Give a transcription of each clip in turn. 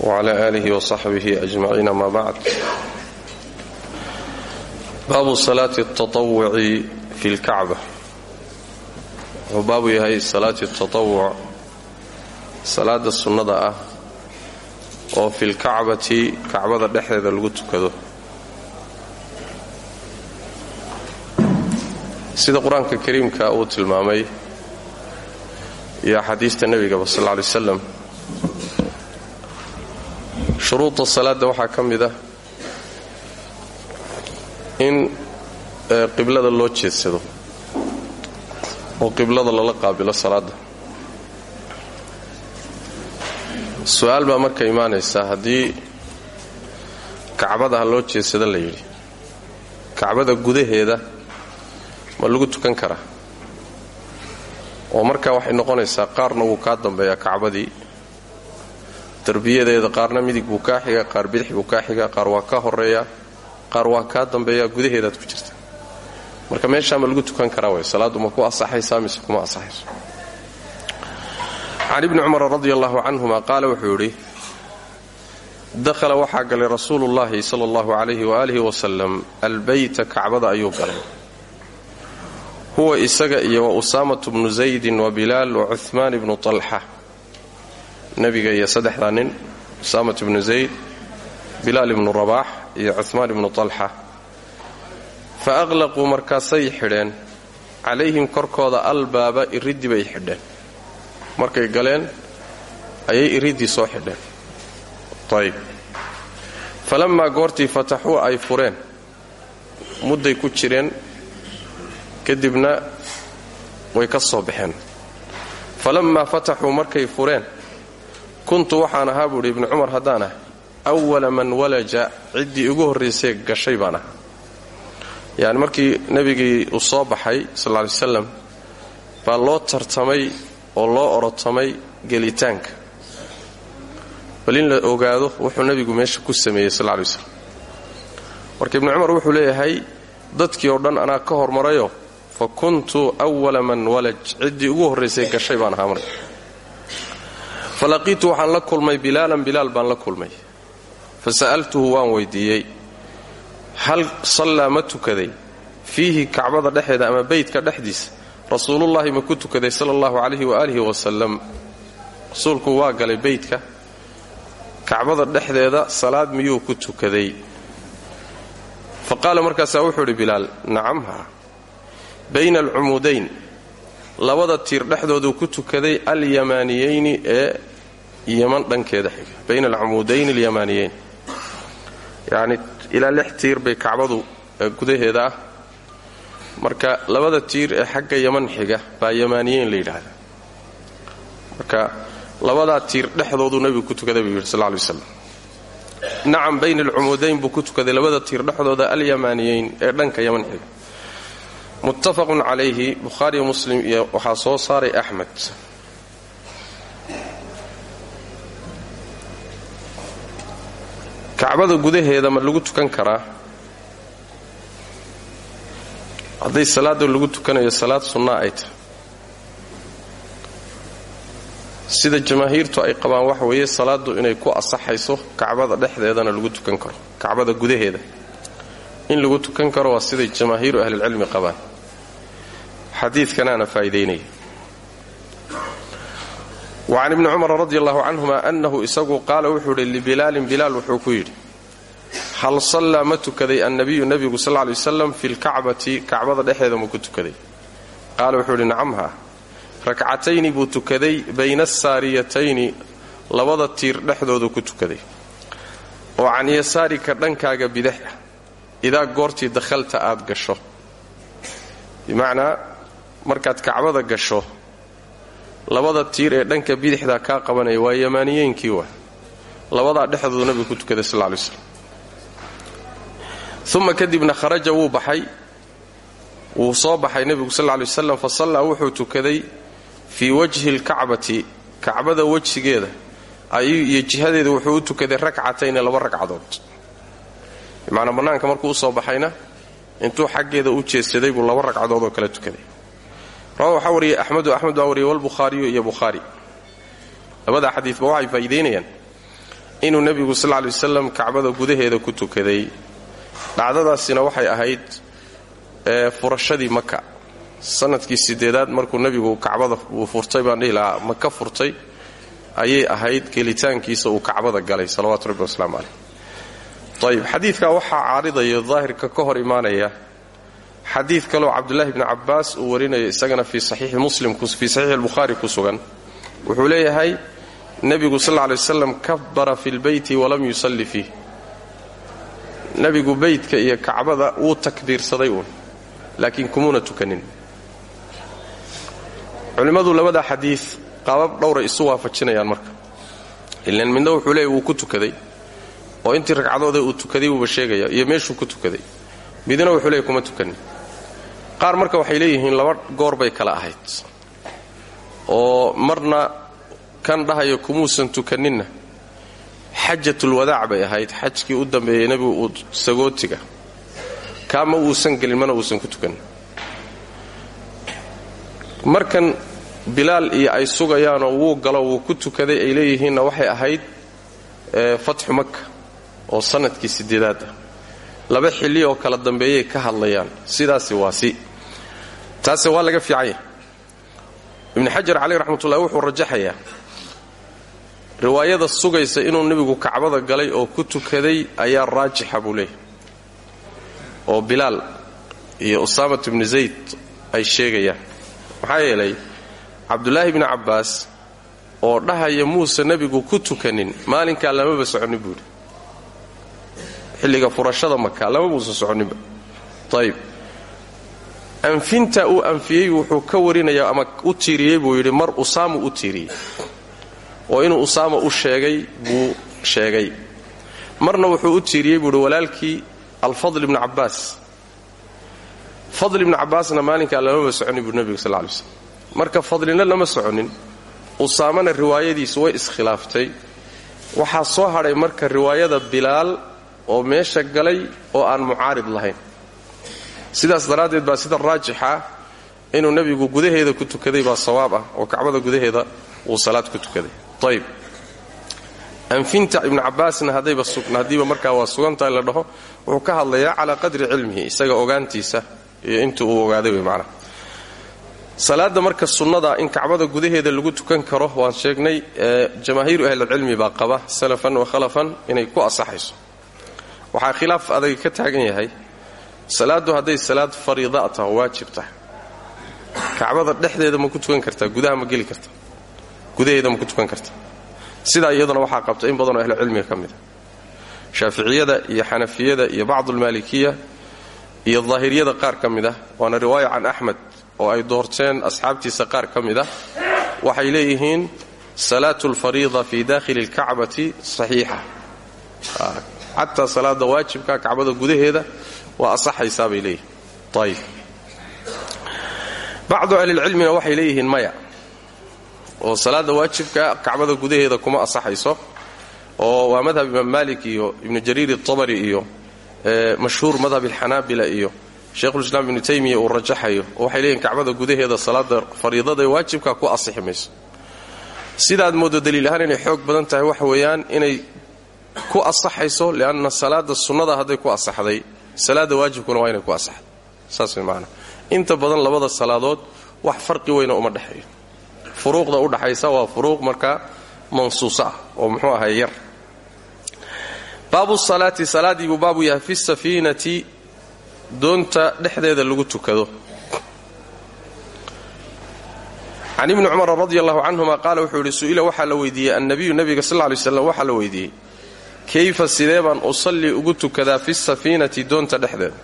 وعلى آله وصحبه أجمعين ما بعد باب صلاة التطوع في الكعبة wuxuu baabu yahay salaati tatawuc salaada sunnada ah oo filkacbati kacbada dhexdeeda lagu tukado sida qur-aanka kariimka uu tilmaamay iyo axaadiista nebigaba sal lla lay slam shuruuda salaadda waxaa ka mid ah in qiblada loo jeedsado oo qiblada lala qaabilo salaadda. Su'aal baa marka imaanaysa haddii kacbada ha loo jeedsado la yidhi. Kacbada gudaheeda ma lagu tukan karaa? Oo markaa waxay noqonaysaa qaarna wuu kaa dambeeyaa kacbadii darbiyadeeda qaarna midig buu kaa xiga qaar bidix buu kaa xiga qaar waa ka horreeya qaar waa kaa dambeeya gudaheedaad ku jirta. Marka meeshaa ma lagu tukan karaa way salaaddu ma ku asaxaysaa mise kuma asaxayso can ibni cumar radi allahu canhuma qaala wuxuu yidhi dakhala waxaa galay rasuuluullaahi sala allahu calayhi waalihi wasalam albeyta kacbada ayuu galay. Huwa isaga iyo wa usaamatu bnu zaydin wa bilaal wa cuhmaan ibnu talxa nebiga iyo saddexdaa nin usaamat ibnu zayd bilaal ibnu rabaax iyo cuhmaan ibnu talxa. Fa aqlaquu markaasay xidheen. Calayhim korkooda albaaba iriddi bay xidheen. Markay galeen ayay iriddii soo xidheen. Ayb falammaa goortii fataxuu ay fureen. Mudday ku jireen kadibna way ka soo baxeen. Falammaa fataxuu markay fureen kuntu waxaan ahaa buuhi ibnu cumar haddaan ah awala man walaja ciddii ugu horraysay gashay baan ah yani markii nebigii uu soo baxay sal ly slam baa loo tartamay oo loo orotamay gelitaanka. Bal in la ogaado wuxuu nebigu meesha ku sameeyey sal lay slam marka ibnu cumar wuxuu leeyahay dadkii oo dhan anaa ka hormarayo fa kuntu wala man walaj ciddii ugu horraysay gashay baan ahaa marka fa laqiitu waxaan la kulmay bilaalan bilaal baan la kulmay. Fa sa'altuhu waan weydiiyey hal sallaa ma tukaday? Fiihi kacbada ama beytka dhexdiisa? Rasuulullaahi ma ku tukaday sala allahu calayhi waaalihi wasalam rasuulku waa galay beytka. Kacbada dhexdeeda salaad miyuu ku tukaday? Fa qaala markaasaa wuxuu idhi bilaal nacamha bayna alcumuudayn labada tiir dhexdooduu ku tukaday alyamaaniyeyni ee yaman dhankeeda xiga bayna alcumuudayn alyamaaniyeyn. Yacni ilaa lix tiir bay kacbadu gudaheeda ah. Marka labada tiir ee xagga yaman xiga baa yamaaniyeyn la yidhaahda marka labadaa tiir dhexdooduu nebigu ku tukaday buu yidhi sal lay waslam nacam bayna alcumuudayn buu ku tukaday labada tiir dhexdooda alyamaaniyeyn ee dhanka yaman xiga. Muttafaqun calayhi bukhaariyo muslim iyo waxaa soo saaray axmed kacbada gudaheeda ma lagu tukan karaa? Hadday salaada lagu tukanayo salaad sunnaa ay tahay. Sida jamaahiirtu ay qabaan waxa weeye salaaddu inay ku asaxayso kacbada dhexdeedana lagu tukan karo kacbada gudaheeda. In lagu tukan karo waa siday jamaahiiru ahlilcilmi qabaan. Xadiidkanaana faa'iidaynaya wacan ibni cumar radi allahu canhuma annahu isagu qaala wuxuu idhi libilaalin bilaal wuxuu ku yidhi hal sallaa ma tukaday annabiyu nebigu sal ly waslam fi lkacbati kacbada dhexeeda ma ku tukaday qaala wuxuu idhi nacamha rakcatayni buu tukaday bayna asaariyatayni labada tiir dhexdoodu ku tukaday oo can yasaarika dhankaaga bidix ah idaa goortii dakhalta aad gasho bimacnaa markaad kacbada gasho labada tiir ee dhanka bidixda kaa qabanaya waa yamaaniyeenkii wa labadaa dhexdoodu nabigu ku tukaday sal lay slam uma kadibna kharaja wuu baxay. Wuu soo baxay nebigu sal lay fa sallaa wuxuu tukaday fii wajhi lkacbati kacbada wejigeeda ayuu iyo jihadeeda wuxuu u tukaday rakcatayni laba ragcadood bimacnaa bannaanka markuu u soo baxayna intuu xaggeeda u jeedsaday buu laba ragcadood oo kala tukaday rawa waxaa wariyey axmedu axmed baa wariyey walbukhaariyu iyo bukhaari labadaa xadiidba waxay faa'iidaynayaan inuu nebigu sal lay wasalam kacbada gudaheeda ku tukaday. Dhacdadaasina waxay ahayd furashadii maka sannadkii sideedaad markuu nebigu kacbada uu furtay baan dhihi lahaa maka furtay ayay ahayd gelitaankiisa uu kacbada galay salawaatu rabbi wasalaamu caleyh ayib xadiidkaa waxaa caaridaya daahirka ka hor imaanaya xadiid kaloo cabdulaahi bni cabbaas uu warinaya isagana fii saxiixi albukhaari ku sugan. Wuxuu leeyahay nebigu sal lla alay wasalam kabara fi lbeyti walam yusalli fiih. Nebigu beytka iyo kacbada wuu takbiirsaday uun laakiin kumuuna tukanin. Culimmadu labada xadiid qaabab dhowray isu waafajinayaan marka. Ilan midna wuxuu leeyahy wuu ku tukaday oo intii ragcadooda uu tukaday wuuba sheegaya iyo meeshuu ku tukaday. Midna wuxuu leeyahy kuma tukanin qaar marka waxay leeyihiin laba goor bay kala ahayd. Oo marna kan dhahayo kumuusan tukaninna xajatulwadaac bay ahayd. Xajkii u dambeeyey nebigu uu sagootiga kaa ma uusan gelin mana uusan ku tukanin. Markan bilaal iyo ay sugayaanoo wuu galo wuu ku tukaday ay leeyihiinna waxay ahayd fatxu maka oo sannadkii sideedaad ah. Laba xilli oo kala dambeeyay ka hadlayaan. Sidaasi waa si taase waa laga fiican yahay. Ibnu xajar caleyh raxmatullahi wuxuu rajaxayaa riwaayada sugaysa inuu nebigu kacbada galay oo ku tukaday ayaa raajixa buu leeyahy oo bilaal iyo usaamat ibni zayd ay sheegayaan. Maxaa yeelay cabdulaahi bni cabbaas oo dhahaya muuse nebigu ku tukanin maalinkaa lamaba soconin buuhi xilliga furashada maka lama muusan soconinba. Ayib anfinta uu anfiyey wuxuu ka warinayaa ama u tiiriyey buu yidhi mar usaamu u tiiriyey. Oo inuu usaama u sheegay buu sheegay. Marna wuxuu u tiiriyey buu yidhi walaalkii alfadl ibnu cabbaas. Fadl ibnu cabbaasna maalinkaa lamaba soconin buu nebiga sal lay slm marka fadlina lama soconin usaamana riwaayadiisu way iskhilaaftay waxaa soo hadhay marka riwaayada bilaal oo meesha galay oo aan mucaarid lahayn sidaas daraaddeed baa sida raajixa inuu nebigu gudaheeda ku tukaday baa sawaab ah oo kacbada gudaheeda uu salaad ku tukaday. Ayb anfinta ibnu haddayba haddiiba markaa waa sugantahay la dhaho wuxuu ka hadlayaa calaa qadri cilmihi isaga ogaantiisa iyo inta uu ogaaday wey macnaha. Marka sunnada in kacbada gudaheeda lagu tukan karo waan sheegnay jamaahiiru ahlilcilmi baa qaba salafan wa khalafan inay ku asaxayso. Waxaa khilaaf adag ka taagan yahay salaaddu hadday salaad fariida taha waajib tahay. Kacbada dhexdeeda ma ku tukan kartaa gudaha ma geli karta gudaheeda ma ku tukan karta sidaa iyaduna waxaa qabta in badanoo ahlucilmiga ka mida shaaficiyada iyo xanafiyada iyo bacdulmaalikiya iyo daahiriyada qaar ka mid ah waana axmed oo ay doorteen asxaabtiisa qaar ka mid ah waxay leeyihiin salaatu alfariida fi dakhili اlkacbati saxiixa. Xataa salaada waajibka kacbada gudaheeda waa asaxaysaa bay leeyihiin ayib bacdu ahlilcilmina waxay leeyihiin maya. Oo salaada waajibka kacbada gudaheeda kuma asaxayso. Oo waa madhab imaam malik iyo ibnu jariir اطabari iyo mashhuur madhab alxanaabila iyo sheikhulislaam ibnu taymiya uu rajaxayo. Oo waxay leeyihiin kacbada gudaheeda salaada fariidada waajibka ku sidaad moodo daliil ahaan inay xoog badan tahay waxa weeyaan inay ku asaxayso lianna salaada sunnada hadday ku asaxday salaada waajibkuna waa inay ku asaxday saas way inta badan labada salaadood wax farqi weyna uma dhexeeyo. Furuuqda u dhaxaysa waa furuuq markaa mansuusa ah oo muxuu ahay yar. Baabu salaati salaaddii buu baabu fi safiinati doonta dhexdeeda lagu tukado. Can ibni cumar radi allahu canhuma qaala wuxuu yidhi su'ila waxaa la weydiiyey annabiyu nebiga sal lay slam waxaa la weydiiyey kayfa sidee baan ugu tukadaa fi safiinati doonta dhexdeeda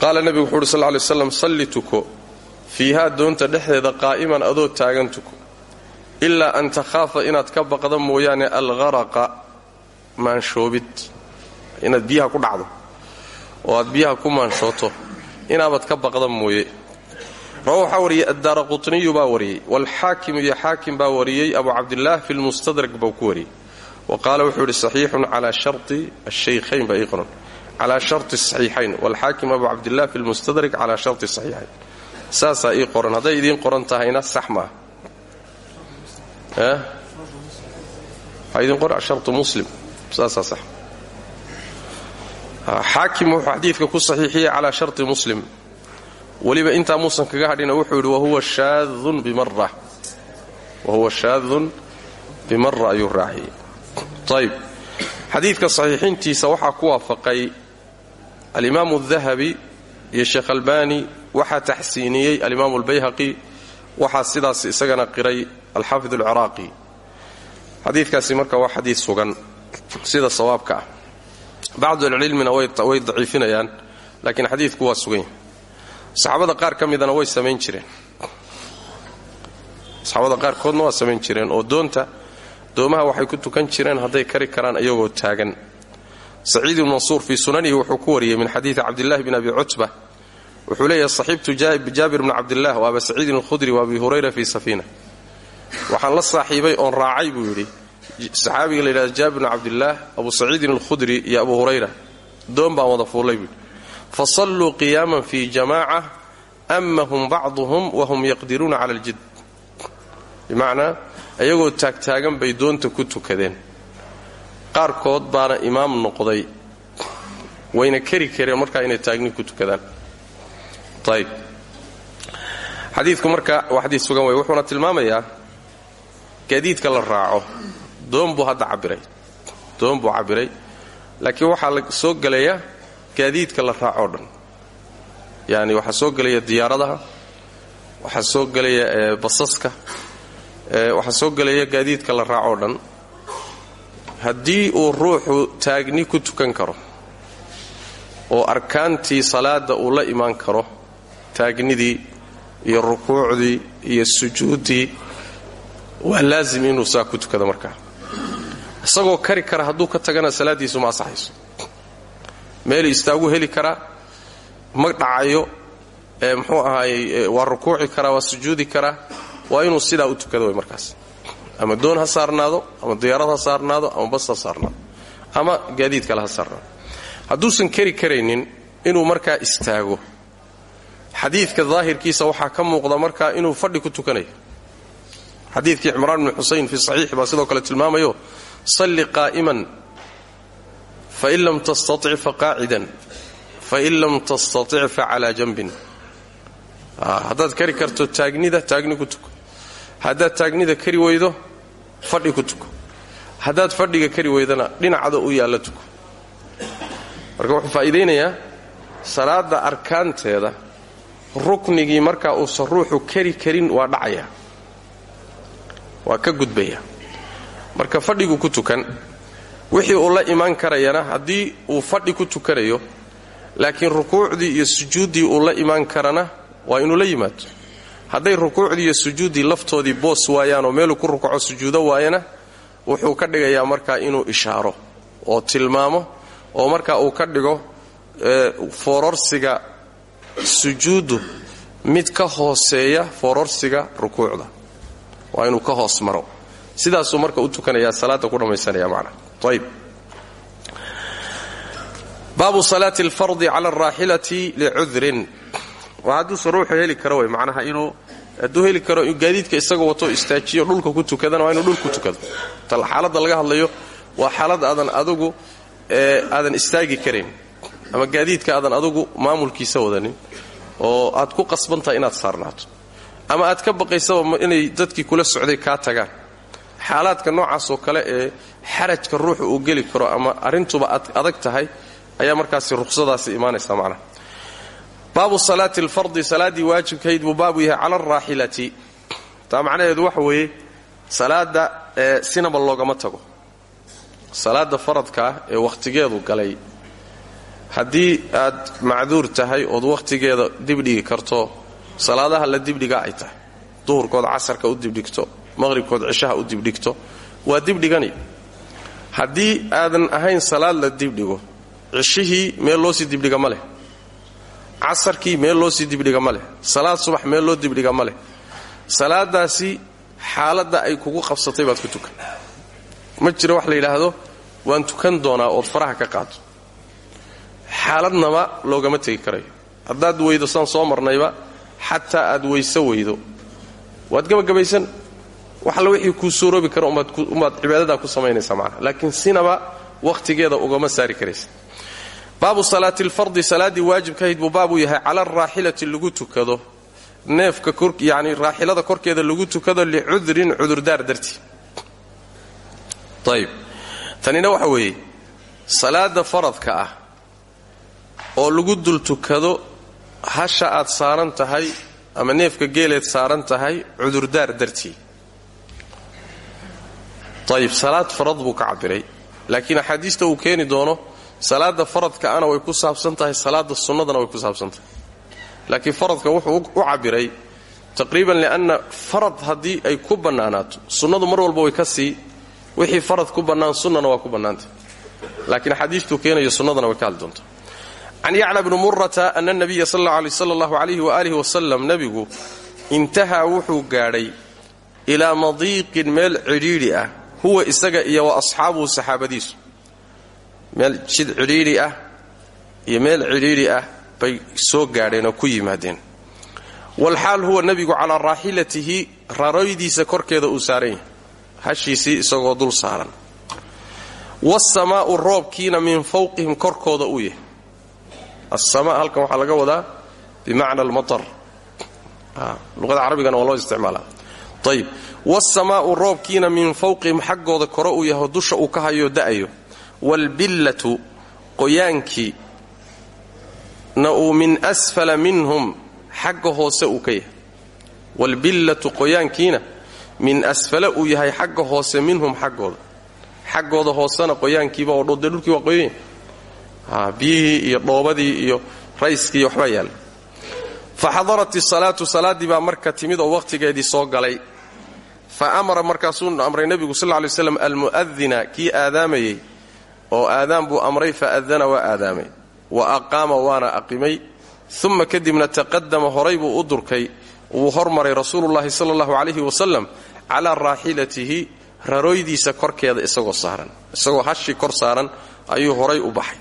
qaala nebigu wuxuu uhi sal lay slam salli doonta dhexdeeda qaa'iman adoo taagan tuko. Ilaa an takhaafa inaad ka baqda mooyaane algharaqa maanshoobid inaad biyaha ku dhacdo. Oo aad biyaha ku maanshooto inaabad ka baqda mooye. Rawa waxaa wariyey addaara qutniyu baa wariyey waalxaakimu iyo xaakim baa wariyey abu cabdillaah fi lmustadrak buu ku wariyey wa qaala wuxuu yidhi saxiixun calaa shari ashaykhayn baa ii qoran calaa shari saxiixayn waalxaakim abu cabdillaah fi lmustadrak calaa shari saxiixayn saasaa ii qoran hadday idiin qoran tahayna sax maaha idin qora shartu muslim saasaa sax xaakim wuxuu xadiidka ku saxiixiyey calaa sharti muslim weliba intaa muusan kaga hadhina wuxuu yidhi wahuwa shaadun bimara wahuwa shaadun bimara ayuu raaciyey ayb xadiidka saxiixintiisa waxaa ku waafaqay alimaamu dahabi iyo sheekh albani waxaa taxsiiniyey alimaamu albayhaqi waxaa sidaas isagana qiray alxaafid alciraaqi. Xadiidkaasi marka waa xadiid sugan sida sawaabka ah. Bacdu alcilmina way daciifinayaan laakiin xadiidku waa sugan yahay. Saxaabada qaar ka midana way samayn jireen. Saxaabada qaarkoodna waa samayn jireen oo doomaha waxay ku tukan jireen hadday kari karaan iyagoo taagan. Saciid ibn mansuur fii sunanihi wuxuu ku wariyey min xadiidi cabdillahi bn abi cutba. Wuxuu leeyahay saxiibtu jaabir bni cabdilah wa aba saciidin alkhudri wa abi hurayra fii safiina waxaan la saaxiibay oon raacay buu yidhi. Saxaabiga la yidhahda jaabir bni cabdillaah abu saciidin alkhudri iyo abu hurayra. Doon baan wada fuullay buuyidhi fa salluu qiyaaman fii jamaaca amahum bacduhum wahum yaqdiruuna cala aljid iyagoo taagtaagan bay doonta ku tukadeen. Qaarkood baana imaam noqday. Wayna kari kareen markaa inay taagni ku tukadaan. Ayb xadiidku marka waa xadiid sugan wey wuxuuna tilmaamayaa gaadiidka la raaco. Doon buu hadda cabiray doon buu cabbiray. Laakiin waxaa la soo gelaya gaadiidka la raacoo dhan. Yacni waxaa soo gelaya diyaaradaha waxaa soo gelaya basaska waxaa soo gelaya gaadiidka la raacoo dhan. Haddii uu ruuxu taagni ku tukan karo oo arkaantii salaada uu la imaan karo taagnidii iyo rukuucdii iyo sujuuddii waa laazim inuu saa ku tukado markaa. Isagoo kari kara hadduu ka tagana salaaddiisu ma asaxayso meelu istaagu heli karaa ma dhacayo ee muxuu ahaayey waa rukuuci karaa waa sujuudi karaa waa inuu sidaa u tukado markaas. Ama doon ha saarnaado ama diyaarad ha saarnaado ama bas ha saarnaado. Ama gaadiid kale ha saarnaado. Hadduusan kari karaynin inuu markaa istaago. Xadiidka daahirkiisa waxaa ka muuqda markaa inuu fadhi ku tukanayo. Xadiidkii cimraan bni xusayn fi saxiix baa sidoo kale tilmaamayo salli qaa'iman fain lam tastatic faqaacidan fain lam tastatic facalaa janbin. Haddaad kari karto taagnida taagni ku tuko haddaad taagnida kari weydo fadhi ku tuko. Haddaad fadhiga kari weydana dhinacda u yaalla tuko. Marka wuxuu faa'iidaynayaa salaada arkaanteeda ruknigii markaa uusan ruuxu kari karin waa dhacaya. Waa ka gudbaya. Marka fadhigu ku tukan wixii uu la imaan karayana haddii uu fadhi ku tukanayo laakiin rukuucdii iyo sujuuddii uu la imaan karana waa inuu la yimaado hadday rukuucdii iyo sujuuddii laftoodii boos waayaanoo meeluu ku rukuco sujuudo waayana wuxuu ka dhigayaa markaa inuu ishaaro oo tilmaamo oo markaa uu ka dhigo foororsiga sujuuddu mid ka hooseeya foororsiga rukuucda. Waa inuu ka hoos maro. Sidaasuu marka u tukanayaa salaada ku dhammaysanaya macna. Ayb baabu salaati alfardi cala alraaxilati licudrin waa hadduusa ruuxu heli karo wey macnaha inuu hadduu heli karo gaadiidka isagoo wato istaajiyo dhulka ku tukadana waa inuu dhul ku tukado. Xaaladda laga hadlayo waa xaalad aadan adugu aadan istaagi karayn ama gaadiidka aadan adugu maamulkiisa wadanin oo aad ku qasbantahay inaad saarnaato. Ama aad ka baqaysaba inay dadkii kula socday kaa tagaan. Xaalaadka noocaasoo kale ee xarajka ruuxu uu geli karo ama arrintuba adag tahay ayaa markaasi ruqsadaasi imaanaysa macnaha baabu salaati alfardi salaaddii waajibkayd buu baabu yahay cala alraaxilati taa macnaheedu waxa weeye salaadda ee sinaba loogama tago. Salaadda faradkaa ee wakhtigeedu galay. Haddii aad macduur tahay ood wakhtigeeda dibdhigi karto salaadaha la dibdhiga ay tahay. Duhurkood casarka u dibdhigto maqhribkood cishaha u dibdhigto waa dibdhigani haddii aadan ahayn salaad la dibdhigo cishihii meel loo sii dibdhiga ma leh casarkii meel loo sii dibdhiga ma leh. Salaad subax meel loo dibdhiga ma leh. Salaadaasi xaaladda ay kugu qabsatay baad ku tukan. Ma jiro wax la yidhaahdo waan tukan doonaa ood faraha ka qaado xaaladnaba loogama tegi karayo haddaad weydo saan soo marnayba xataa aad weyso weydo. Waad gabagabaysan wax alla wixii kuu suuroobi kara umbaad cibaadadaa ku samaynaysa macnaha laakiin sinaba wakhtigeeda ugama saari karaysa baabu salaati alfardi salaaddii waajibkahayd buu baabuu yahay cala alraaxilati lagu tukado. Neefka yani raaxilada korkeeda lagu tukado licudrin cudurdaar dartii ayib tanina waxa weeye salaada faradka ah oo lagu dul tukado hasha aad saaran tahay ama neefka geeleed saaran tahay cudurdaar dartii ayib salaad farad buu ka cabiray laakiin axaadiista uu keeni doono salaada faradka ana way ku saabsan tahay salaada sunnadana way ku saabsan tahay. Laakiin faradka wuxuu u cabiray taqriiban lianna farad haddii ay ku bannaanaato. Sunnadu mar walba way ka sii wixii farad ku bannaan sunnana waa ku bannaantah laakiin axaadiistuu keenayo sunnadana way ka hadli doontaa can yacla bni murata ana nabiya sal allahu alayhi waaalih wasalam nebigu intahaa wuxuu gaadhay ilaa madiiqin meel cidhiidhi ah. Huwa isaga iyo wa asxaabuhu meel jid cidhiidhi ah iyo meel cidhiidhi ah bay soo gaadheen oo ku yimaadeen. Walxaal huwa nebigu calaa raaxilatihi raroydiisa korkeeda uu saaran yahay. Hashiisii isagoo dul saaran. Waasamaa'u roobkiina min fawqihim korkooda uu yahay. Assamaa halkan waxaa laga wadaa bimacna almatar. Luqada carabigana waa loo isticmaalaa. Ayib waasamaa'u roobkiina min fawqihim xaggooda kore uu yahay dusha uu ka hayo da'ayo waalbillatu qoyaankii na uu min asfala minhum xagga hoose uu ka yahay waalbillatu qoyaankiina min asfala uu yahay xagga hoose minhum xaggooda xaggooda hoosena qoyaankiiba oo dee dhulkii waa qoyan biyihii iyo dhoobadii iyo rayskii waxbaa yaalla fa xadarat isalaatu salaaddii baa marka timid oo wakhtigeedii soo galay fa amara markaasuu amray nebigu sal ly slam almu'adina kii aadaamayey oo aadaan buu amray fa adana waa aadaamay wa aqaama waana aqimay. Uma kadibna taqadama horay buu u durkay wuu hormaray rasuulullahi sala allahu calayhi wasalam calaa raaxilatihi raroydiisa korkeeda isagoo saaran isagoo hashii kor saaran ayuu horay u baxay.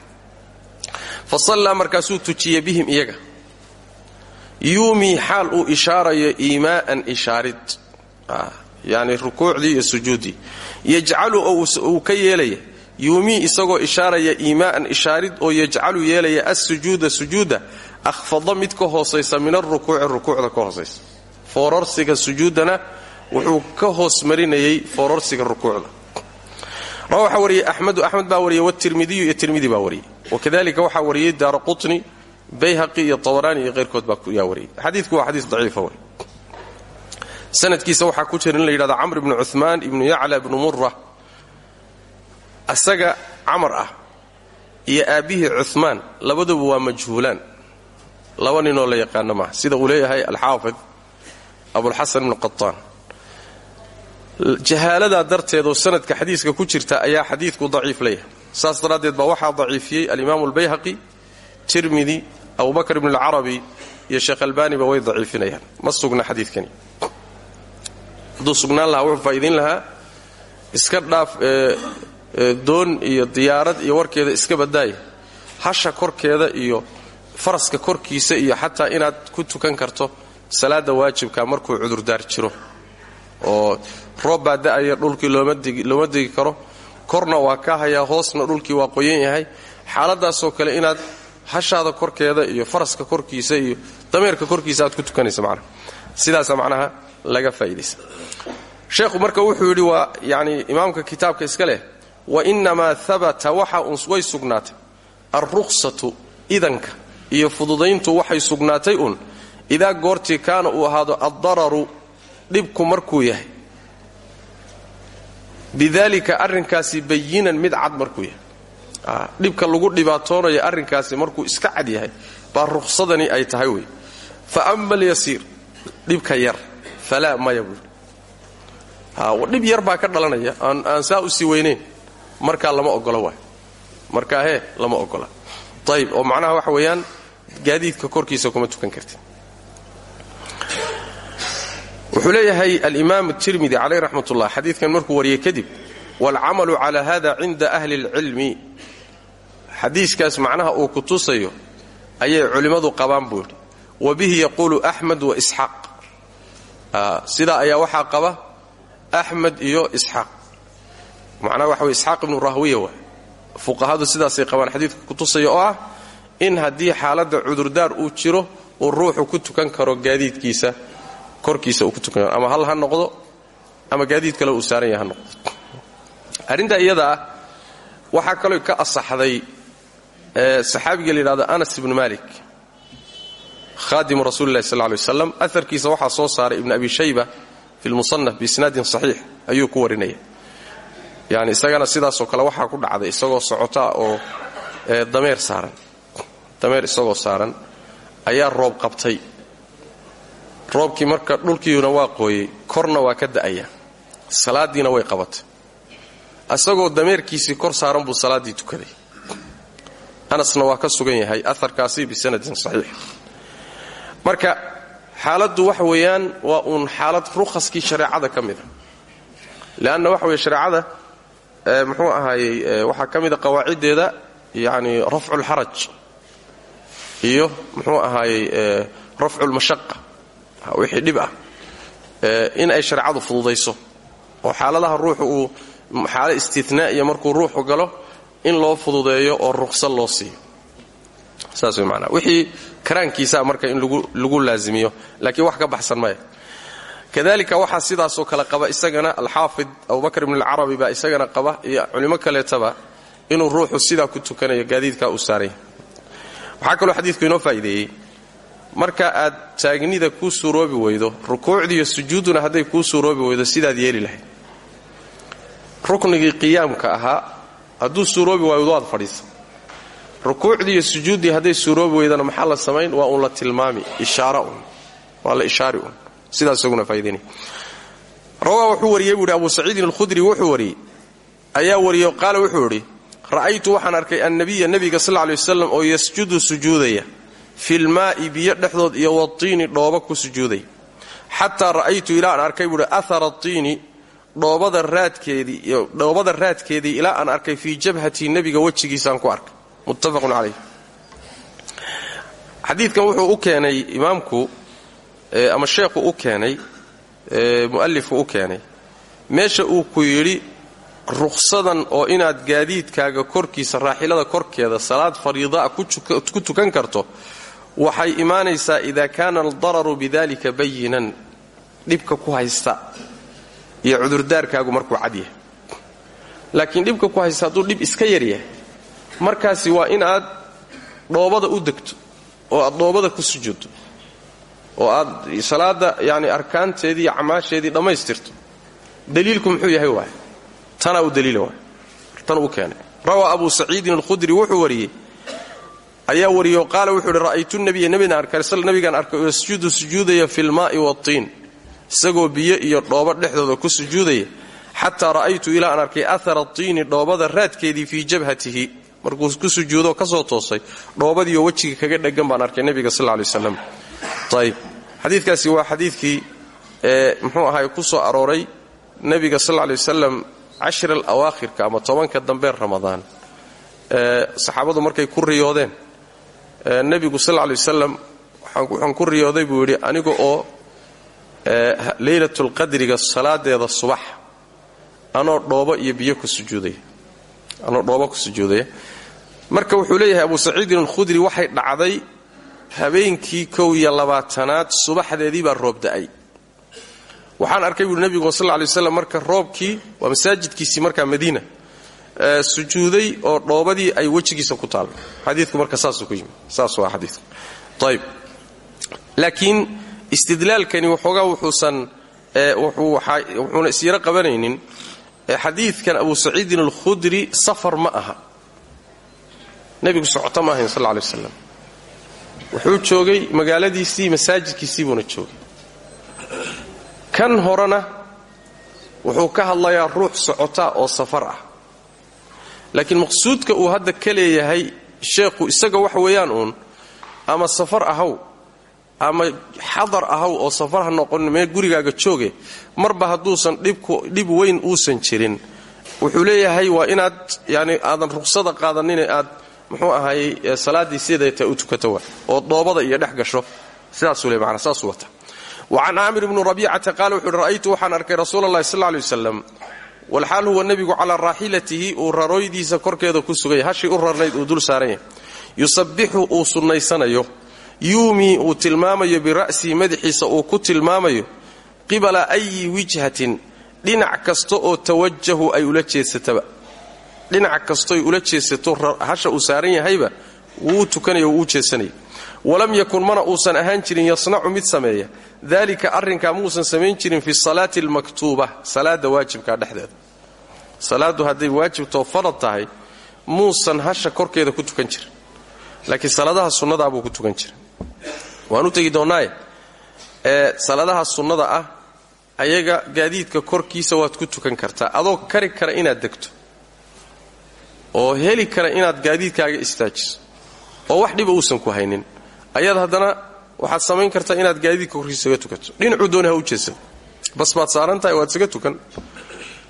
Fa sallaa markaasuu tujiyey bihim iyaga. Yuumii xaal uu ishaarayo iimaa'an ishaarid. Yacni rukuucdii iyo sujuuddii. Yajcalu uu ka yeelaya yuumii isagoo ishaaraya iimaa'an ishaarid oo yajcalu yeelaya assujuuda sujuudda akhfada mid ka hoosaysa min alrukuuci rukuucda ka hoosaysa. Foorarsiga sujuuddana wuxuu ka hoos marinayay foorarsiga rukuucda. Waxaa wariyey axmedu axmed baa wariyey watirmidiyu iyo tirmidi baa wariyey wakadalika waxaa wariyey daara qutni bayhaqi iyo tabaraani iyo keyrkood baayaa wariyey xadiidku waa xadiis daciifa wey sanadkiisa waxaa ku jira in la ibnu cuhmaan ibnu yacla ibnu mura asaga camar ah iyo aabbihii cuhmaan labaduba waa majhuulaan. Laba ninoo la yaqaano maaha sida uu leeyahay alxaafid abulxasan ibnu qataan jahaaladaa darteedoo sanadka xadiiska ku jirta ayaa xadiidku daciif leeyahay. Saas daraaddeed baa waxaa daciifiyey alimaamu albayhaqi tirmidi abubakr ibn alcarabi iyo sheekh albaaniba way daciifinayaan. Ma sugna xadiidkani. Hadduu sugnaan lahaa wuxuu faa'iidayn lahaa. Iska dhaaf doon iyo diyaarad iyo warkeeda iska badaaya hasha korkeeda iyo faraska korkiisa iyo xataa inaad ku tukan karto salaada waajibka markuu cudurdaar jiro. Oo roob da'aya dhulkii looma degi karo. Korna waa ka hayaa hoosna dhulkii waa qoyan yahay. Xaaladaasoo kale inaad hashaada korkeeda iyo faraska korkiisa iyo dameerka korkiisa aad ku tukanaysa macnaha sidaasa macnaha laga faa'idaysa sheekhu marka wuxuu yidhi waa yacni imaamka kitaabka iska leh wa innamaa habata waxa way sugnaatay. Alrukhsatu idanka iyo fududayntu waxay sugnaatay uun. Idaa goortii kaana uu ahaado addararu dhibku markuu yahay. Bidalika arrinkaasi bayinan mid cad markuu yahay. Dhibka lagu dhibaatoonayo arrinkaasi markuu iska cad yahay baa rukhsadani ay tahay wey fa ama alyasiir dhibka yar falaa maya buui dhib yar baa ka dhalanaya. Aan saa u sii weynayn markaa lama ogola waay. Markaa hee lama ogola. Ayib oo macnaha waxa weeyaan gaadiidka korkiisa kuma tukan kartid. Wuxuu leeyahay alimaam tirmidi calayh raxmat ullah xadiidkan markuu wariyey kadib waalcamalu cala hada cinda ahli اlcilmi xadiiskaas macnaha uu ku tusayo ayay culimmadu qabaan buu yidhi wa bihi yaquulu axmed wa isxaaq sidaa ayaa waxaa qaba axmed iyo isxaaq macnaha waxa wey isxaaq ibnu rahwiya waay. Fuqahadu sidaasay qabaan xadiidka ku tusaya oo ah in haddii xaaladda cudurdaar uu jiro uu ruuxu ku tukan karo gaadiidkiisa korkiisa uu ku tukan karo ama hal ha noqdo ama gaadiid kale uu saaran yahay ha noqdo. Arrintaa iyada ah waxaa ka asaxday saxaabiga la yidhahdo anas ibnu malik khadimu rasuli lahi sal lay waslam aarkiisa waxaa soo saaray ibnu abi shayba fi lmusanaf biisnaadin saxiix ayuu ku warinaya yani isagana sidaasoo kale waxaa ku dhacday isagoo socotaa oo dameer saaran. Dameer isagoo saaran ayaa roob qabtay. Roobkii marka dhulkiina waa qooyey korna waa ka da'aya. Salaadiina way qabatay. Isagoo dameerkiisii kor saaran buu salaaddii tukaday. Anasna waa ka sugan yahay aarkaasi bisanadin saxiix. Marka xaaladdu waxa weeyaan waa uun xaalad rukhaskii shareecada ka mida leanna waxa weye muxuu ahaayey waxaa ka mida qawaaciddeeda yani rafculxaraj iyo muxuu ahaayey rafculmashaqa wixii dhib ah. In ay shareecadu fududayso. Oo xaaladaha ruuxu uu xaalo istinaa'iya markuu ruuxu galo in loo fududeeyo oo ruqsa loo siiyo. Saas way wixii karaankiisaa marka in lagu laazimiyo laakiin wax ka baxsan maya kadalika waxaa sidaasoo kale qaba isagana alxaafid abubakr ibn alcarabi baa isagana qaba iyo culimo kaleetaba inuu ruuxu sidaa ku tukanayo gaadiidkaa uu saaranya waxaa kaloo xadiidku inoo faa'iideeyey marka aad taagnida kuu suuroobi weydo rukuucdiiyo sujuudduna hadday kuu suuroobi weydo sidaad yeeli lahayd. Ruknigii qiyaamka ahaa hadduu suuroobi waayo waad fadhiisa rukuucdii iyo sujuuddii hadday suuroobi weydana maxaa la samayn? Waa uun la tilmaami ishaara un waa la sidaas isaguna faa'idaynaya rawaa wuxuu wariyey buu yidhi abu saciidin alkhudri wuxuu wariyey. Ayaa wariyey qaala wuxuu yidhi ra'aytu waxaan arkay annabiya nebiga sal lay wasalam oo yasjudu sujuudaya filmaa'i biyo dhexdood iyo watiini dhooba ku sujuudaya xataa ra'aytu ilaa aan arkay buuhi ahara tiini dhoobada raadkeedii ilaa aan arkay fii jabhati nebiga wejigiisaan ku arkay. Muttafaqun calayh xadiidkan wuxuu u keenay imaamku ama sheekhu u keenay mu'alifku u keenay. Meesha uu ku yidhi ruqsadan oo inaad gaadiidkaaga korkiisa raaxilada korkeeda salaad fariidaa ku tukan karto waxay imaanaysaa ida kaana aldararu bidalika bayinan. Dhibka ku haysta iyo cudurdaarkaagu markuu cad yahay. Laakiin dhibka ku haysta hadduu dhib iska yaryahay markaasi waa in aad dhoobada u degto oo aad dhoobada ku sujuudto oo aad salaada yani arkaanteedii iyo camaasheedii dhammaystirto. Daliilku muxuu yahay waay tanaa u daliila waay tan uu keenay. Rawaa abu saciidin alkhudri wuxuu wariyey. Ayaa wariyey oo wuxuu ra'aytu nabiya nabigaan arkay yasjudu sujuudaya fi lmaa'i waatiin isagoo biyo iyo dhoobo dhexdooda ku sujuudaya xataa ra'aytu ilaa aan arkay ahara tiini dhoobada raadkeedii fii jabhatihi. Markuu ku sujuudoo ka soo toosay dhoobadiioo wejiga kaga dhegan baan arkay nebiga sal lay waslam ayb xadiidkaasi waa xadiidkii muxuu ahaay ku soo arooray nebiga sal lay wasalam cashir al awaakhirka ama tobanka dambe ramadaan. Saxaabadu markay ku riyoodeen nebigu sal lay wasalam waxaan ku riyooday buu yidhi aniga oo leylatulqadriga salaadeeda subax anoo dhoobo iyo biyo ku sujuudaya anoo dhoobo ku sujuudaya marka wuxuu leeyahay abu saciidin alkhudri waxay dhacday habeenkii kow iyo labaatanaad subaxdeedii baa roob da'ay. Waxaan arkay buui nebigu sal lay waslam marka roobkii waa masaajidkiisii markaa madiina sujuuday oo dhoobadii ay wejigiisa ku taalla xadiiku marka saasuu ku yimi saas waa xadiiku ayb laakiin istidlaalkani waxoogaa wuxuusan wuxuuna isyaro qabanaynin xadiidkan abu saciidin alkhudri safar ma aha. Nebigu socoto ma ahayn wuxuu joogay magaaladiisii masaajidkiisii buuna joogay. Kan horena wuxuu ka hadlayaa ruux socota oo safar ah. Laakiin maqsuudka uu hadda ka leeyahay sheekhu isaga wax weeyaan uun ama safar ahaw ama xadar ahaw oo safar ha noqonin mee gurigaaga jooge marba hadduusan dhib weyn uusan jirin. Wuxuu leeyahay waa inaad yani aadan ruqsada qaadanine aad muxuu ahaayey salaaddii sideeta u tukato wa oo dhoobada iyo dhex gasho sidaasuu le maana saasuu wata wa can caamir ibni rabiicata qaala wuxu uhi ra'aytu waxaan arkay rasuula allahi sal lay wasalam walxaal huwa nebigu calaa raaxilatihi uu rarooydiisa korkeeda ku sugay hashii u rarnayd uu dul saaran yahay. Yusabbixu uu sunnaysanayo yuumii uu tilmaamayo bira'sihi madaxiisa uu ku tilmaamayo qibala ayi wijhatin dhinac kasta oo tawajahu ay ula jeedsataba dhinac kastoy ula jeedsato hasha uu saaran yahayba wuu tukanaya wuu u jeedsanaya walam yakun mana uusan ahaan jirin yasnacu mid sameeya. Dalika arrinkaa muusan samayn jirin fi salaati almaktuuba salaada waajibkaa dhexdeeda. Salaaddu hadday waajibtoo farad tahay muusan hasha korkeeda ku tukan jirin. Laakiin salaadaha sunnadaa buu ku tukan jira waan u tegi doonnaaye ee salaadaha sunnada ah ayaga gaadiidka korkiisa waad ku tukan kartaa. Adoo kari kara inaad degto oo heli kara inaad gaadiidkaaga istaajiso oo wax dhiba uusan ku haynin ayaad haddana waxaad samayn kartaa inaad gaadiidka korkiisaga tukato. Dhinacuu dooni ha u jeedsada bas baad saaran waad isaga tukan.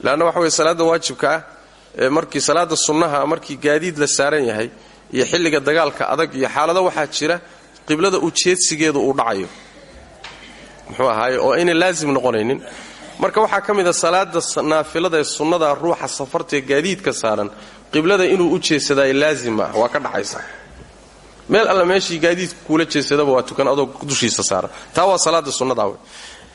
Leanna waxa weye salaadda waajibka ah markii salaadda sunnaha markii gaadiid la saaran yahay iyo xilliga dagaalka adag iyo xaalado waxaa jira qiblada ujeedsigeedu uu dhacayo. Muxuu ahaaye oo aynay laazim noqonaynin. Marka waxaa ka mid a salaada naafilada sunnada ruuxa safartaee gaadiidka saaran qiblada inuu u jeedsadaay laazim ah waa ka dhacaysa meel alla meeshii gaadiidku kuula jeedsadaba waa tukan adoo dushiisa saaran taa waa salaada sunnadaa wey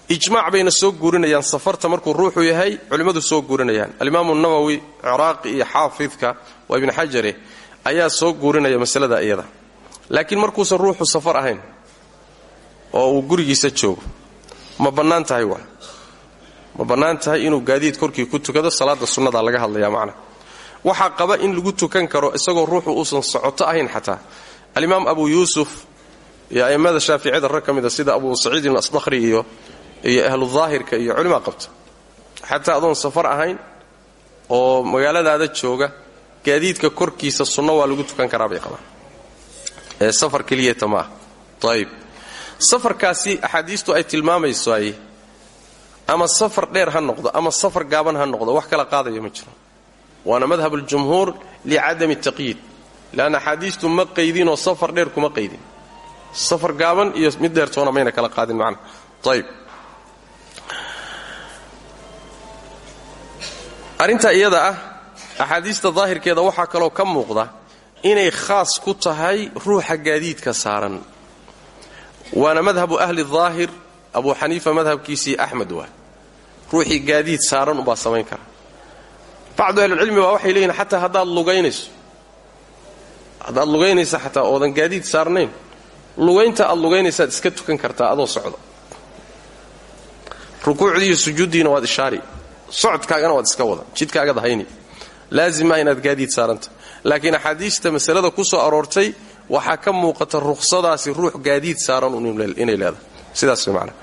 ijmaac bayna soo guurinayaan safarta markuu ruuxu yahay culimmadu soo guurinayaan. Alimaamu nawowi ciraaqi iyo xaafidka waa ibni xajare ayaa soo guurinaya masalada iyada. Laakiin markuusan ruuxu safar ahayn oo uu gurigiisa joogo ma bannaan waa. Ma bannaan inuu gaadiid korkii ku tukado salaada sunnadaa laga hadlayaa macna waxaa qaba in lagu tukan karo isagoo ruuxu uusan socoto ahayn xataa. Alimaam abu yuusuf iyo a'immada shaaficiyada rag sida abu saciidin asdakhri iyo iyo ahludaahirka iyo culimaa qabta. Xataa adoon safar ahayn oo magaaladaada jooga gaadiidka korkiisa sunno waa lagu tukan karaa bay qabaan. Ee safar keliyata ma ah ayib safarkaasi axaadiistu ay tilmaamayso ay ama safar dheer ha noqdo ama safar gaaban ha noqdo wax kala qaadaya ma jiro waana madhab aljumhuur licadami taqyiid leanna axaadiistu ma qaydinoo safar dheer kuma qaydin. Safar gaaban iyo mid dheertoona mayna kala qaadin macna. Ayib arrintaa iyada ah axaadiista daahirkeeda waxaa kaloo ka muuqda inay khaas ku tahay ruuxa gaadiidka saaran. Waana madhabu ahli daahir abu xaniifa madhabkiisii axmed waa. Ruuxii gaadiid saaran ubaa samayn kara bacdu ahlilcilmi baa waxay leeyihiin xataa haddaad lugaynayso. Haddaad lugaynaysa xataa oodan gaadiid saarnayn lugaynta aad lugaynaysaad iska tukan kartaa adoo socda rukuucdii iyo sujuuddiina waad ishaari socodkaagana waad iska wada jidkaagad hayni. Laazima inaad gaadiid saaranta. Laakiin axaadiista masalada ku soo aroortay waxaa ka muuqata ruqsadaasi ruux gaadiid saaran inay leedahay. Sidaas way macnaa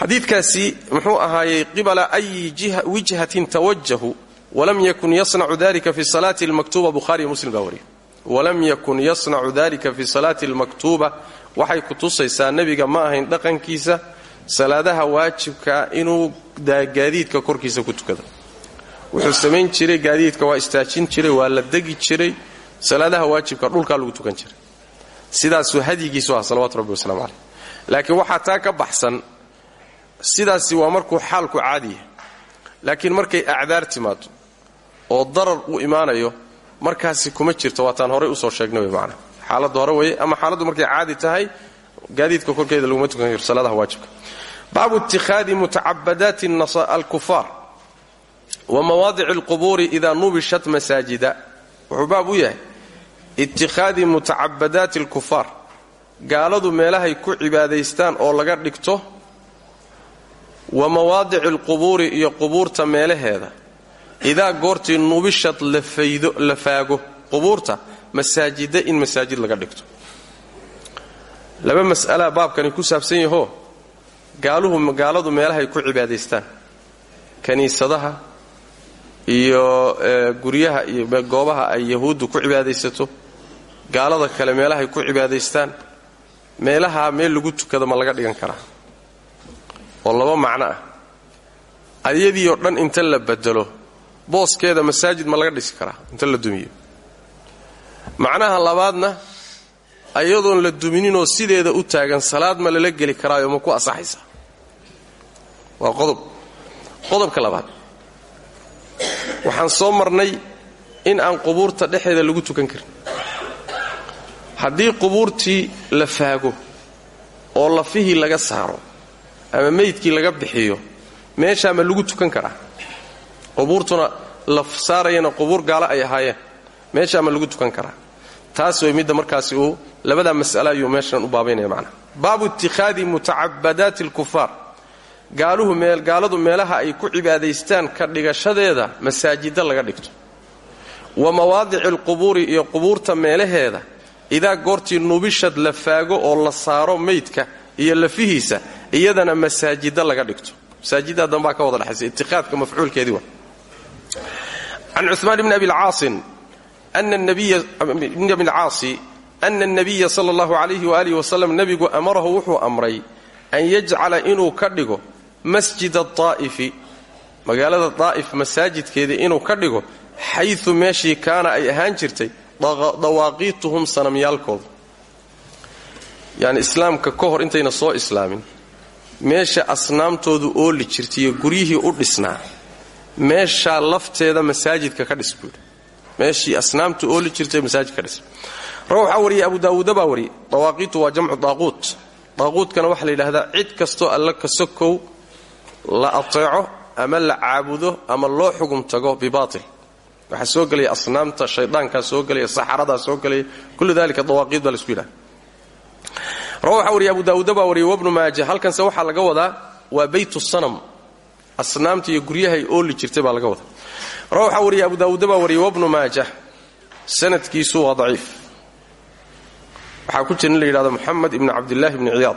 xadiidkaasi muxuu ahaayey qibala ayi wijhatin tawajahu walam yakun yasnacu dalika fi salaati almaktuuba bukhaariyo muslim baa walam yakun yasnacu dalika fi salaati almaktuuba waxay ku tusaysaa nebiga ma ahayn dhaqankiisa salaadaha waajibkaa inuu gaadiidka korkiisa ku tukado. Wuxuu samayn jiray gaadiidka waa istaajin jiray waa la degi jiray salaadaha waajibka dhulkaa lagu tukan jiray. Sidaasuu hadyigiisu ah salawatu rabbi wasalaamu caleyh laakiin waxaa taa ka baxsan sidaasi waa markuu xaalku caadiya laakiin markay acdaar timaado oo darar u imaanayo markaasi kuma jirto waataan horay u soo sheegnay wey maanaa xaaladda hore weye ama xaaladdu markay caadi tahay gaadiidka korkeeda laguma tukan karo salaadaha waajibka. Baabu ittikhaadi mutacabadaati alkufaar. Wa mawaadici alqubuuri idaa nubishat masaajida. Wuxuu baab u yahay ittikhaadi mutacabadaati gaaladu meelahay ku cibaadaystaan oo laga dhigto wa mawaadici alqubuuri iyo qubuurta meelaheeda idaa goortii nubishad la faago qubuurta masaajida in masaajid laga dhigto. Laba mas'alaa baabkani ku saabsan yahoo gaaluhu gaaladu meelahay ku cibaadaystaan. Kiniisadaha iyo guryaha iyo goobaha ay yahuuddu ku cibaadaysato. Gaalada kale meelahay ku cibaadaystaan. Meelaha meel lagu tukado ma laga dhigan karaa oo laba macno ah. Ayadii oo dhan inta la bedelo booskeeda masaajid ma laga dhisi karaa inta la dumiyo. Macnaha labaadna ayadoon la dumininoo sideeda u taagan salaad ma lala geli karaayo ma ku asaxaysaa waa qodob. Qodobka labaad. Waxaan soo marnay in aan qubuurta dhexeeda lagu tukan karin. Haddii qubuurtii la faago oo lafihii laga saaro ama meydkii laga bixiyo meeshaa ma lagu tukan karaa. Qubuurtuna laf saarayana qubuur gaalo ay ahaayeen. Meeshaa ma lagu tukan karaa. Taas way midda markaasi uu labadaa mas'ale ayuu meeshan u baabaynaya macnaha baabu itikhaadi mutacabadaati alkufaar gaaluhu gaaladu meelaha ay ku cibaadaystaan ka dhigashadeeda masaajida laga dhigto. Wa mawaadici alqubuuri iyo qubuurta meelaheeda. Idaa goortii nubishad la faago oo la saaro meydka iyo lafihiisa iyadana masaajida laga dhigto. Masaajida dambaa ka wada dhexaysa itiaadka mafcuulkeedii wa can cumaan bni abi alcaasi ana annabiya sala allahu calayhi waaalih wasalam nebigu amarahu wuxuu amray an yajcala inuu ka dhigo masjida aa'ifi magaalada daa'if masaajidkeedii inuu ka dhigo xayu meeshii kaana ay ahaan jirtay dawaqituhum sanamyaalkooda yani islaamka ka hor intayna soo islaamin meesha asnaamtoodu ooli jirtay iyo guryihii u dhisnaa meeshaa lafteeda masaajidka ka dhis meeshii asnaamtu ooli jirtay masaajid ka dhis. Waxaa wariyay abu daawuuda baa wariyay dawaaqiitu waa jamcu daaquut. Daaquutkana waxaa la yidhahdaa cid kastoo alla ka sokow la ateeco ama la caabudo ama loo xugum tago bibaatil. Waxaa soo gelaya asnaamta shaydaankaa soo gelaya saxaradaa soo gelaya kullu dalika dawaaqiid baa la isku rawa waxaa wariyay abu daawuuda baa wariyay wabnu maaja halkanse waxaa laga wadaa waa baytu sanam. Asnaamta iyo guryahay ooli jirtay baa laga wadaa. Rawa waxaa abu daawuuda baa wariyay wabnu maaja sanadkiisu waa daciif. Waxaa ku jira la yidhahdo moxamed ibni cabdillaahi bni ciyaad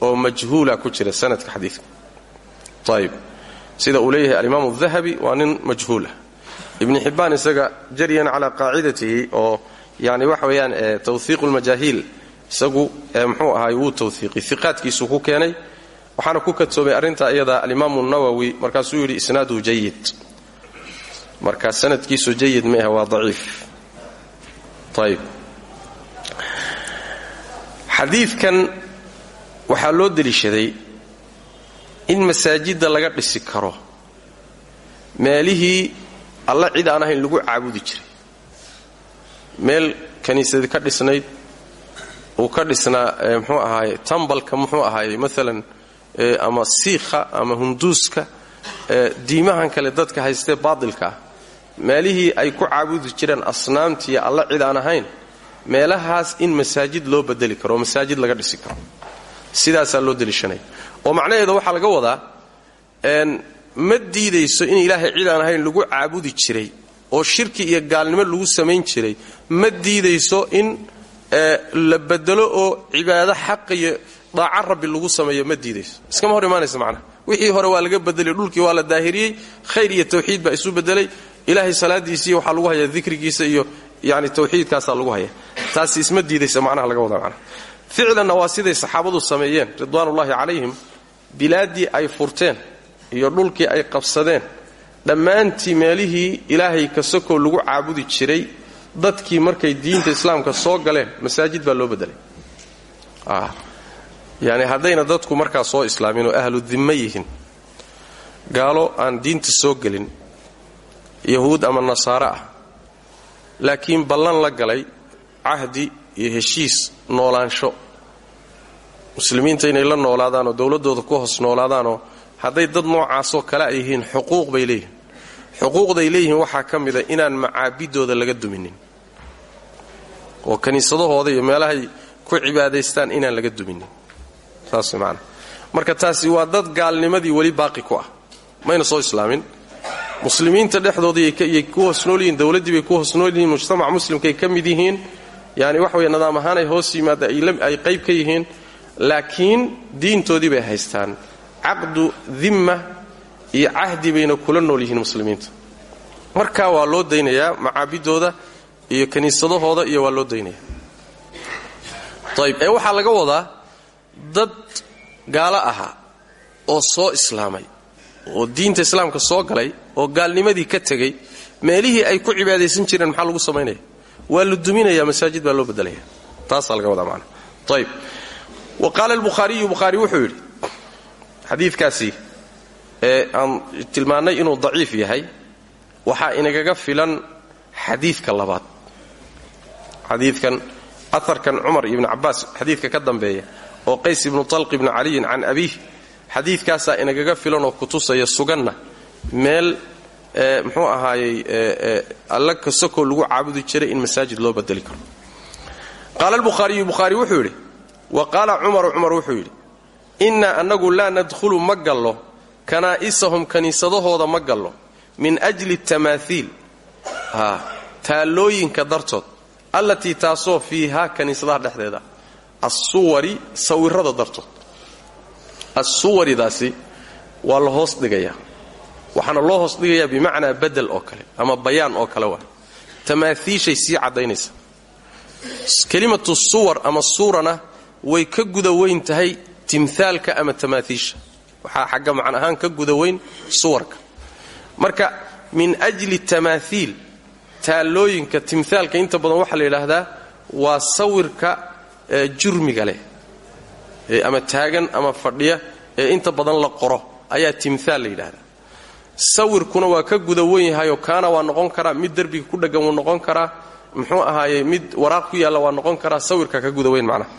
oo majhuula ku jira sanadka xadiidka. Ayib sida uu leeyahay alimaam dahabi waa nin majhuulah ibni xibbaan isaga jaryan calaa qaacidatihi oo yani waxa weeyaan tawhiiqu lmajaahiil isagu mxuu ahaay wuu tawhiiqi iqaadkiisuu ku keenay waxaana ku kadsoomay arrinta iyada alimaamu nawowi markaasuu yidhi isnaadu jayid marka sanadkiisu jayid ma ah waa daciif. Ayib xadiidkan waxaa loo deliishaday in masaajidda laga dhisi karo meelihii alla cid aan ahayn lagu caabudi jiray. Meel kiniisadi ka dhisnayd uu ka dhisnaa mxuu ahaaye tambalka muxuu ahaaye maalan ama siikha ama hunduuska diimahan kale dadka haystee baadilka ah. Meelihii ay ku caabudi jireen asnaamtiiyo alla cid aan ahayn meelahaas in masaajid loo bedeli karo oo laga dhisi karo. Sidaasaa loo deliishanaya oo macnaheeda waxaa laga wadaa ma diidayso in ilaahay cid aan ahayn lagu caabudi jiray oo shirki iyo gaalnimo lagu samayn jiray ma in la bedelo oo cibaado xaq iyo daaca rabbi lagu sameeyo ma diidayso. Iskama hor imaanaysa macnaha. Wixii hore waa laga bedelay dhulkii waa la daahiriyey khayr iyo tawxiid baa isu bedelay. Ilaahay salaadiisiiy waxaa lagu hayaa dikrigiisa iyo yani tawxiidkaasaa lagu haya taasi isma diidaysa macnaha laga wada macnaha. Ficlanna waa siday saxaabadu sameeyeen ridwaanullaahi calayhim bilaaddii ay furteen iyo dhulkii ay qabsadeen dhammaantii meelihii ilaahay kasokow lagu caabudi jiray dadkii markay diinta islaamka soo galeen masaajid baa loo bedelay yani haddayna dadku markaa soo islaamin oo ahlu dimmo yihiin. Gaalo aan diinta soo gelin yahuud ama nasaare ah laakiin ballan la galay cahdi iyo heshiis noolaansho. Muslimiinta inay la noolaadaan oo dowladdooda ku hoos noolaadaanoo hadday dad noocaasoo kale ay yihiin xuquuq bay leeyihiin. Xuquuqday leeyihiin waxaa ka mida inaan macaabidooda laga duminin oo kiniisadahooda iyo meelahay ku cibaadaystaan inaan laga duminin. Saas man marka taasi waa dad gaalnimadii weli baaqi ku ah. Mayna soo islaamin. Muslimiinta dhexdoodayay ku hoosnoolyihiin dowladdii bay ku hoosnoolyihiin mujtamac muslimkay ka mid yihiin. Yani waxa weye nidaam ahaanay hoos yimaada ay qayb ka yihiin. Laakiin diintoodii bay haystaan. Caqdu dimma iyo cahdi bayna kula nool yihiin muslimiinta. Markaa waa loo daynayaa macaabidooda iyo kiniisadahooda iyo waa loo daynaya. Ayb ee waxaa laga wadaa dad gaalo ahaa oo soo islaamay oo diinta islaamka soo galay oo gaalnimadii ka tegey meelihii ay ku cibaadaysan jireen maxaa lagu samaynaya? Waa la duminaya masaajid baa loo bedelaya taasaa laga wadaa maana ayb wa qaala albukhaariyu bukhaari wuxuu yidhi xadiidkaasi ee aan tilmaannay inuu daciif yahay waxaa inagaga filan xadiidka labaad xadiidkan aharkan cumar ibni cabbaas xadiidka ka dambeeya oo qays ibnu talq ibni caliyin can abiih xadiidkaasaa inagaga filan oo kutusaya suganna meel muxuu ahaayey alla kasakoo lagu caabudi jiray in masaajid loo badeli karo. Qaala albukhaariyu bukhaari wuxuu yidhi wa qaala cumaru cumar wuxuu yidhi innaa annagu laa nadkhulu ma gallo kanaa'isahum kiniisadahooda ma gallo min ajli tamaaiil taallooyinka dartood allatii taasoo fiihaa kiniisadaha dhexdeeda. Assuwari sawirada dartood. Assuwaridaasi waa la hoos dhigayaa. Waxaana loo hoos dhigayaa bimacnaa badel oo kale ama bayaan oo kale waa. Tamaaiishay sii caddaynaysa. Kelimatu suwar ama suurana way ka guda weyn tahay timaalka ama tamaaiisha waxaa xagga macn ahaan ka guda weyn suwarka. Marka min ajli tamaaiil taallooyinka timaalka inta badan waxaa la yidhaahdaa waa sawirka jurmiga leh ama taagan ama fadhiya ee inta badan la qoro. Ayaa timhaal la yidhaahdaa. Sawirkuna waa ka guda wen yahayoo kaana waa noqon karaa mid derbiga ku dheggan wuu noqon karaa muxuu ahaaye mid waraaq ku yaalla waa noqon karaa sawirka ka guda weyn macnaha.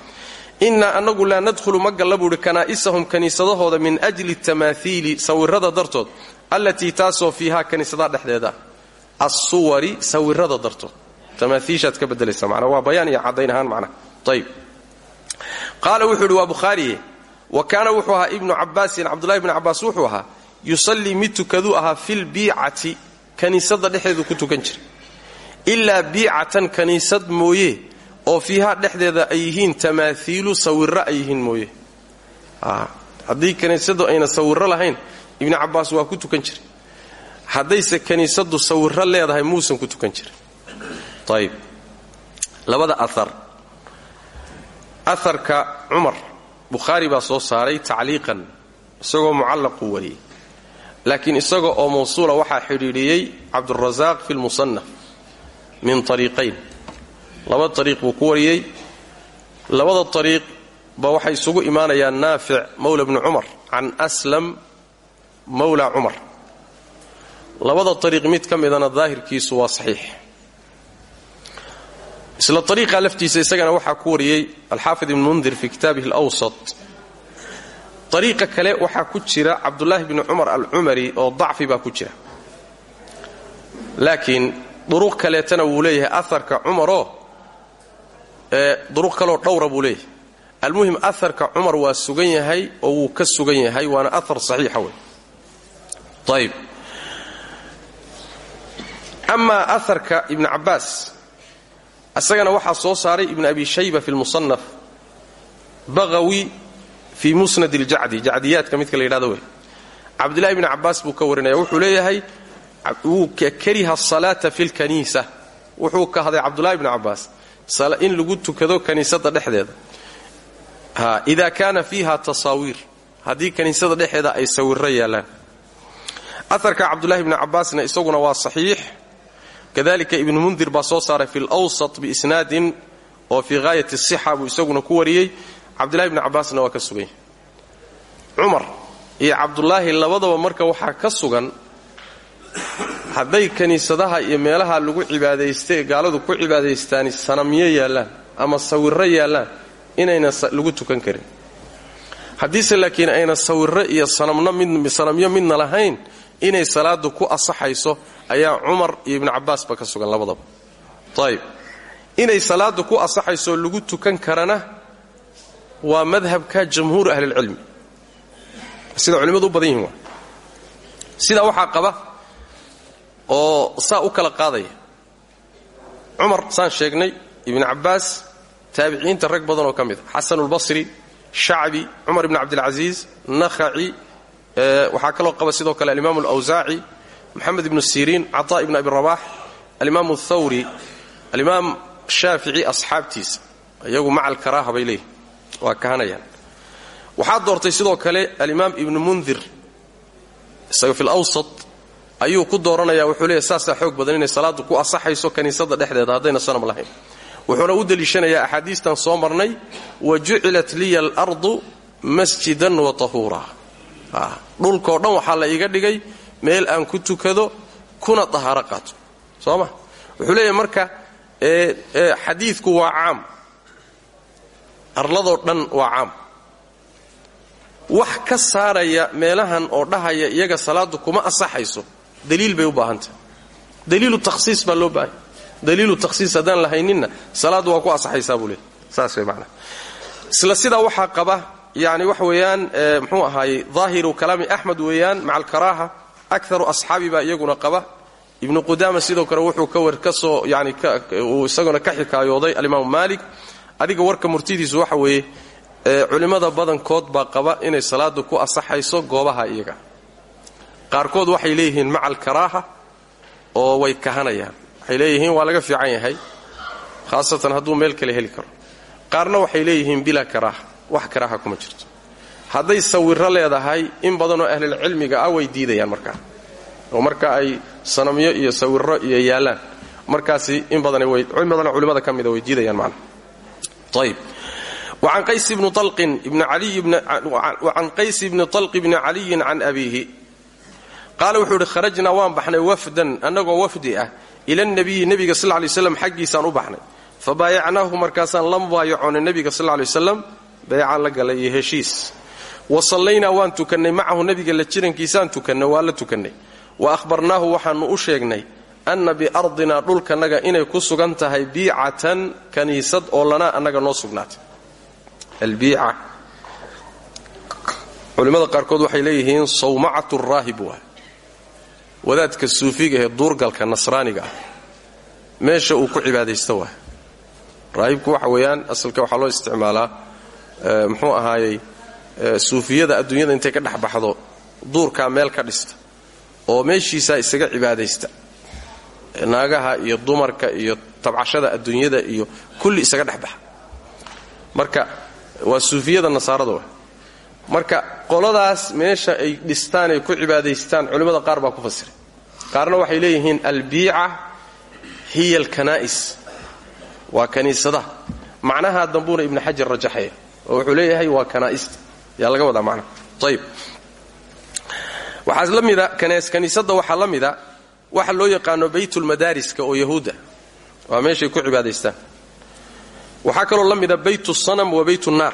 Innaa annagu laa nadkhulu ma galla kanaa'isahum kiniisadahooda min ajli tamaaiili sawirada dartood allatii taasoo fiihaa kiniisadaha dhexdeeda assuwari sawirada dartood tamaaiishaad ka bedelaysa manaa waa bayaan iyo caddayn ahaan macnaha ayb qaala wuxuu idhi waa bukhaariye wa kaana wuxuu ahaa ibnu cabbaasin cabdullahi ibnu cabbaas wuxuu ahaa yusallii mid tukaduu ahaa filbiicati kaniisada dhexdeedu ku tukan jiray ilaa biicatan kaniisad mooye oo fiihaa dhexdeeda ay yihiin tamaaiilu sawirro ay yihiin mooye haddii kaniisadu ayna sawirro lahayn ibnu cabbaas waa ku tukan jiray haddayse kaniisadu sawirro leedahay muusan ku tukan jirin. Ayb labada aar aharka cumar. Bukhaari baa soo saaray tacliiqan isagoo mucallaqu wariyey. Laakiin isaga oo mawsuula waxaa xidhiidhiyey cabdurasaaq fi lmusanaf min ariiqayn laba ariiq buu ku wariyey. Labada ariiq ba waxay isugu imaanayaan naafic mawla bni cumar can aslam mawla cumar labada ariiq mid ka midana daahirkiisu waa saxiix. Isla ariiqa laftiisa isagana waxaa ku wariyey alxaafid ibn mundir fi kitaabihi alwsat ariiqa kale waxaa ku jira cabdulaahi bni cumar alcumari oo dacfi baa ku jira. Laakiin duruq kaleetana wuu leeyahay aharka cumaroo duruq kaleoo dhowra buu leeyahay. Almuhim aharka cumar waa sugan yahay oo wuu ka sugan yahay waana ahar saxiixa wey ayb amaa aharka ibni cabbaas isagana waxaa soo saaray ibn abi shayba fi lmusanaf baqawi fii musnad ljacdi jacdiyaadka midka la yidhahdo wey cabdillahi bni cabbaas buu ka warinaya wuxuu leeyahay wuu kariha asalaata fi lkaniisa wuxuu kahday cabdullahi bni cabbaas in lagu tukado kaniisada dhexdeeda. Ida kaana fiiha tasaawiir haddii kaniisada dhexeeda ay sawiro yaallaan aharka cabdullahi bni cabbaasna isaguna waa saxiix kadalika ibnu mundir baa soo saaray fi lwsat biisnaadin oo fii haayati sixa buu isaguna ku wariyey. Cabdullahi bni cabbaasna waa ka sugan yahay cumar iyo cabdulaahi labadaba marka waxaa ka sugan hadday kiniisadaha iyo meelaha lagu cibaadaysta ee gaaladu ku cibaadaystaani sanamyo yaallaan ama sawirro yaallaan inayna lagu tukan karin. Haddiise laakiin ayna sawirro iyo sanamyo midna lahayn inay salaadu ku asaxayso ayaa cumar iyo ibnu cabbaasba ka sugan labadaba. Ayb inay salaadu ku asaxayso lagu tukan karana waa madhabka jamhuur ahlilcilmi sida culimmadu u badan yihiin waa. Sidaa waxaa qaba oo saa u kala qaadaya cumar saan sheegnay ibnu cabbaas taabiciinta rag badan oo ka mid a xasanulbasri shacbi cumar ibn cabdilcasiis nakhaci waxaa kaloo qaba sidoo kale alimaam alawsaaci moxamed ibnu siriin cataa ibn abi rabax alimaam athawri alimaam shaafici asxaabtiisa iyagu macal karaaha bay leeyihiin waa kahanayaan. Waxaa doortay sidoo kale alimaam ibnu mundir isaga fi lawsat ayuu ku dooranaya wuxuu leeyahy saasaa xoog badan inay salaadu ku asaxayso kaniisada dhexdeeda haddayna sanam lahayn. Wuxuuna u deliishanayaa axaadiistan soo marnay wa jucilat liya alardu masjidan wa tahuura dhulkao dhan waxaa la meel aan ku tukado kuna dahaaro qaato. Soo ma? Wuxuu leeyahay marka xadiidku waa caam. Arladoo dhan waa caam. Wax ka saaraya meelahan oo dhahaya iyaga salaadu kuma asaxayso daliil bay u baahantahay. Daliilu takhsiis baa loo baahanya daliilu takhsiis haddaan lahayninna salaaddu waa ku asaxaysaa buu leeyahy saas way macnaha. Isla sidaa waxaa qaba yani wax weeyaan mxuu ahaayey daahiru kalaami axmed weeyaan maca alkaraaha akaru asxaabi baa iyaguna qaba. Ibnu qudaama sidoo kale wuxuu ka war ka soo yani uu isaguna ka xikaayooday alimaamu maalik. Adiga warka murtidiisu waxa weeye culimmada badankood baa qaba inay salaadu ku asaxayso goobaha iyaga. Qaarkood waxay leeyihiin maca alkaraaha oo way kahanayaan. Waxay leeyihiin waa laga fiican yahay khaasatan hadduu meel kale heli karo. Qaarna waxay leeyihiin bilaa karaaha wax karaaha kuma jirto hadday sawiro leedahay in badanoo ahlulcilmiga ah way diidayaan markaa oo marka ay sanamyo iyo sawiro iyo yaallaan markaasi in badanbadanoo culimmada ka mida way diidayaan macna. Ayb wacan qays bni qays bni caliyin can abiihi. Qaala wuxuu idhi waan baxnay wafdan annagoo wafdi ah ila nabiyi nebiga sal lay slam xaggiisaan u baxnay. Fa baayacnaahu markaasaan la mubaayacoonay nebiga sal lay slam baycaan la galay heshiis wa sallaynaa waan tukannay macahu nebiga la jirankiisaan tukannay waa la tukannay. Wa ahbarnaahu waxaannu u sheegnay anna biardinaa dhulkanaga inay ku sugan tahay biicatan kaniisad oo lanaa annaga noo sugnaatay. Culimmada qaarkood waxay leeyihiin sawmacatu raahib waa wadaadka suufiga ee duurgalka nasraaniga ah. Meesha uu ku cibaadaysta waa. Raahibku waxa weeyaan asalka waxaa loo isticmaalaa muxuu ahaayey suufiyada adduunyada intay ka dhex baxdo duurkaa meel ka dhista oo meeshiisaa isaga cibaadaysta. Naagaha iyo dumarka iyo tabcashada adduunyada iyo kulli isaga dhex baxa. Marka waa suufiyada nasaarada marka qoladaas meesha ay dhistaan ay ku cibaadaystaan culimmada qaar baa ku fasiray. Qaarna waxay leeyihiin albiica hiya alkanaa'is waa kaniisadaha macnaha dambuuna ibnu xajar rajaxaya oo wuxuu leeyahay waa kanaa'ista yaa laga wadaa macnaha ayib waxaa la mida kaniisadda waxaa la mida waxa loo yaqaano baytulmadaariska oo yahuudda. Waa meeshay ku cibaadaystaan. Waxaa kaloo la mida baytu sanam wa baytu naar.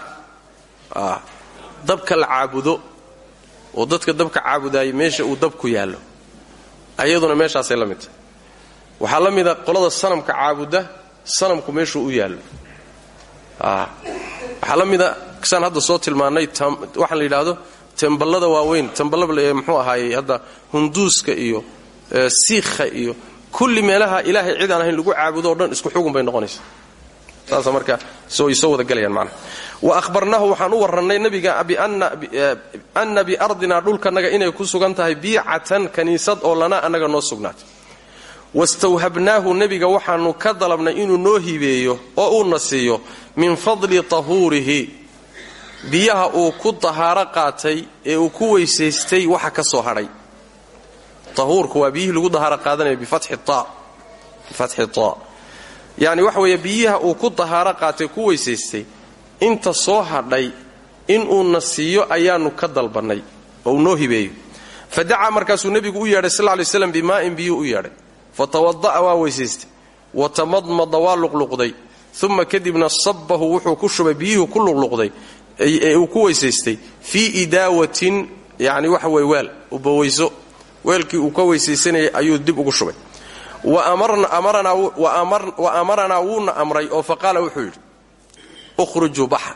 Dabka la caabudo oo dadka dabka caabudaaya meesha uu dabku yaallo. Ayaduna meeshaasay la mid tahay. Waxaa la mida qolada sanamka caabuda sanamku meeshuu u yaallo. Waxaa la mida saan hadda soo tilmaannay waxaan la yidhaahdo temballada waaweyn temballa muxuu ahaayey hadda hunduuska iyo siikha iyo kulli meelaha ilaahay cid ahayn lagu caabudo o dhan isku xugun bay noqonaysa. Saasa marka soo soo wada gelayaan macnaha wa ahbarnaahu waxaan u warrannay nabiga bianna biardina dhulkanaga inay ku sugan tahay biicatan kaniisad oo lana annaga noo sugnaatay. Wastawhabnaahu nebiga waxaannu ka dalabnay inuu noo hibeeyo oo uuna siiyo min fadli tahuurihi biyaha uu ku dahaaro qaatay ee uu ku weysaystay waxa ka soo hadhay tahuurku waa biyihii lagu dahaaro qaadanaya bifatxi ta. Yacni waxa weeye biyaha uu ku dahaaro qaatay ku weysaystay inta soo hadhay inuuna siiyo ayaannu ka dalbannay oo uu noo hibeeyo. Fa dacaa markaasuu nebigu u yeedhay sal lay slam bimaa'in biyuu u yeedhay. Fa tawada'a waa weysaystay. Wa tamadmada waa luqluqday. Uma kadibna sabbahu wuxuu ku shubay biyuhu ku luqluqday ee uu ku weysaystay fii idaawatin yacni waxa weye weel ubaweyso weelkii uu ka weysaysanayay ayuu dib ugu shubay. Wa amaranaa wuuna amray oo faqaala wuxuu yidhi ukhrujuu baxa.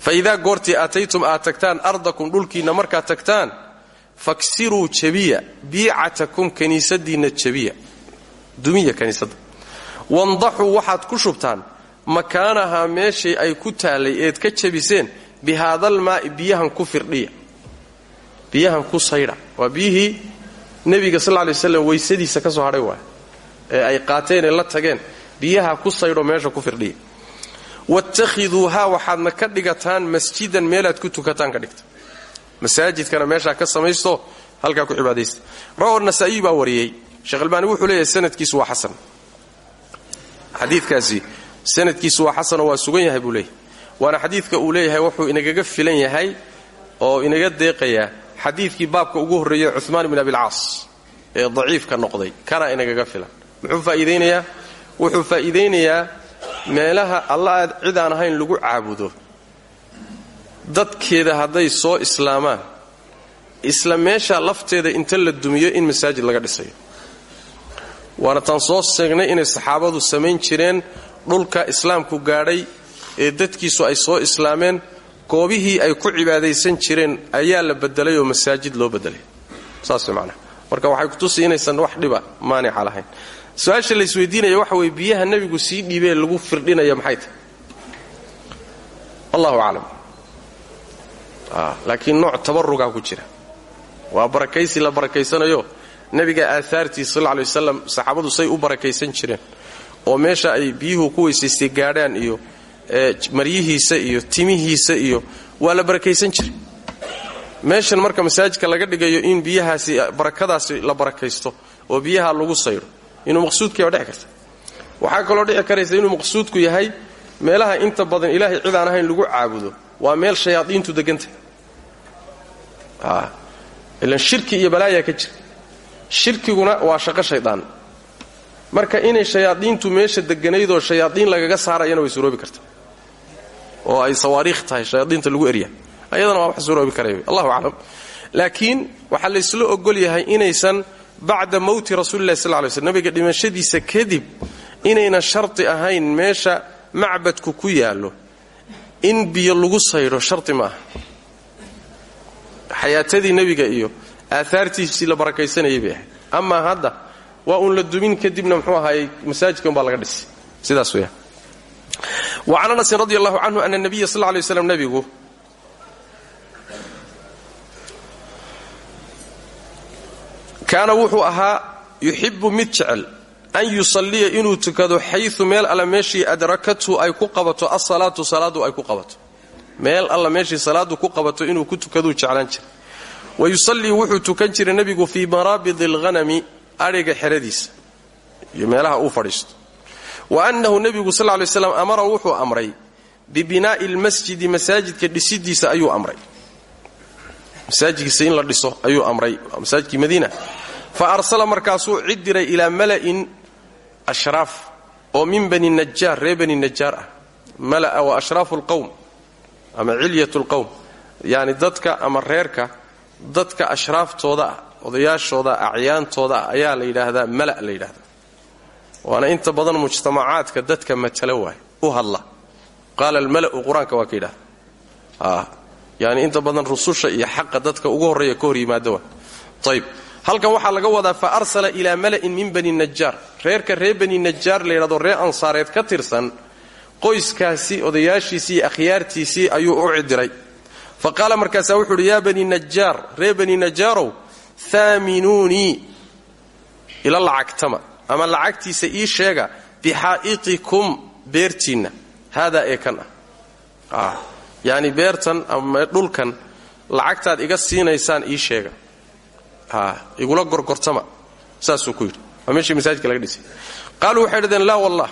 Fa idaa goortii aataytum aad tagtaan ardakum dhulkiinna markaad tagtaan faksiruu jabiya biicatakum kaniisadiinna jabiya. Dumiya kaniisadda. Wandaxuu waxaad ku shubtaan makaanahaa meeshay ay ku taallay eed ka jabiseen bihaadalmaa'i biyahan ku firdhiya. Biyahan ku saydha waa biyihii nebiga sal lay waslam weysadiisa ka soo hadhay waay ay qaateen ee la tageen. Biyaha ku saydho meesha ku firdhiya. Watakhiduuhaa waxaadna ka dhigataan masjidan meelaad ku tukataan ka dhigta. Masaajidkana meeshaa ka samaysto halkaa ku cibaadaysta. Rawar nasaa'iyi baa wariyey. Sheekh albaani wuxuu leeyahay sanadkiisu waa xasan. Xadiidkaasi sanadkiisu waa xasanoo waa sugan yahay buu leeyahay. Waana xadiidka uu leeyahay wuxuu inagaga filan yahay oo inaga deeqayaa xadiidkii baabka ugu horreeyey cumaan bin abilcaas ee daciifka noqday kana inagaga filan. Muxuu faa'iidaynayaa wuxuu faa'iidaynayaa meelaha alla aad cid aan ahayn lagu caabudo. Dadkeeda hadday soo islaamaan isla meesha lafteeda inta la dumiyo in masaajid laga dhisayo. Waana taan soo sheegnay inay saxaabadu samayn jireen dhulka islaamku gaadhay ee dadkiisu ay soo islaameen goobihii ay ku cibaadaysan jireen ayaa la bedelay oo masaajid loo bedelay. Saas macnaha marka waxay kutusi inaysan wax dhiba maanica lahayn su'aasha la isweydiinaya waxa weye biyaha nebigu sii dhiibee lagu firdhinaya maxay tahay? Allahu aclam. Laakiin nooc tabarugaa ku jira. Waa barakaysi la barakaysanayo. Nebiga aahaartiisa sal lay wasalam saxaabadu say u barakaysan jireen oo meesha ay biyuhu ku weysaystay gaadhaan iyo maryihiisa iyo timihiisa iyo waa la barakaysan jiray. Meeshan marka masaajidka laga dhigayo in biyahaasi barakadaasi la barakaysto oo biyaha lagu saydo inuu maqsuudkii waa dhici karta. Waxaa kaloo dhici karaysa inuu maqsuudku yahay meelaha inta badan ilaahay cid aan ahayn lagu caabudo waa meel shayaadiintu degantah ilan shirki iyo balaayaa ka jira. Shirkiguna waa shaqo shaydaan marka inay shayaadiintu meesha deganaydoo shayaadiin lagaga saarayana way suroobi karta. Oo ay sawaariikh tahay shayaadiinta lagu erya ayadana wax suroobi karaya allahu aclam. Laakiin waxaa laysla ogol yahay inaysan bacda mowti rasuulilahi sal lay slm nabiga dhimashadiisa kadib inayna sharti ahayn meesha macbadku ku yaallo. In biyo lagu saydho sharti ma aha. Xayaatadii iyo aahaartiisii la barakaysanayay bay hadda waa uun la dumin kadibna muxuu ahaayey masaajidka umbaa laga dhisay sidaas weya wa can anasin radi allahu canhu ana nabiya sal lay waslam nebigu wuxuu ahaa yuxibu mid an yusalliya inuu tukado xayu meel alla meeshii adrakathu ay ku qabato asalaatu salaadu ay ku qabato. Meel alla meeshii salaadu ku qabato inuu ku tukaduu jeclaan jiray. Wa yusallii wuxuu tukan jiray nebigu fii maraabidi alghanami adhiga xeradiisa iyo meelaha uu fadhiisto. Wa annahu nebigu sal lay slam amara wuxuu amray bibinaa'i lmasjidi masaajidka dhisidiisa ayuu amray. Masaajidkiisa in la dhiso ayuu amray masaajidkii madiina. Fa arsala markaasuu cid diray mala'in ashraaf oo min bani najaar reer bani najaar ah. Mala'a wa ashraafu lqowm ama cilyat lqowm yacni dadka ama reerka dadka ashraaftooda ah odayaashooda acyaantooda ah ayaa la yidhaahdaa mala la yidhahdaa waana inta badan mujtamacaadka dadka matala waay u hadla. Qaala almala'u qur'aanka waa ka yani inta badan rususha iyo xaqa dadka ugu horreeya ka hor yimaada waa ayb waxaa laga wadaa fa arsala ilaa mala'in min bani najaar reerka reer bani najaar la yidhahdo reer ansaareed ka tirsan qoyskaasi odayaashiisii iyo ayuu u cidiray fa qaala markaasaa wuxu uhi yaa bani najaar reer bani najaarow haaminuunii ila lacagtama. Ama lacagtiisa ii sheega bixaa'iqikum beertiinna. Haadaa ee kan ah. Yacni beertan ama dhulkan lacagtaad iga siinaysaan ii sheega. Igula gorgortama. Saasuu ku yidhi. Waa meeshii masaajidka laga dhisay. Qaaluu waxay dhahdeen laa wallah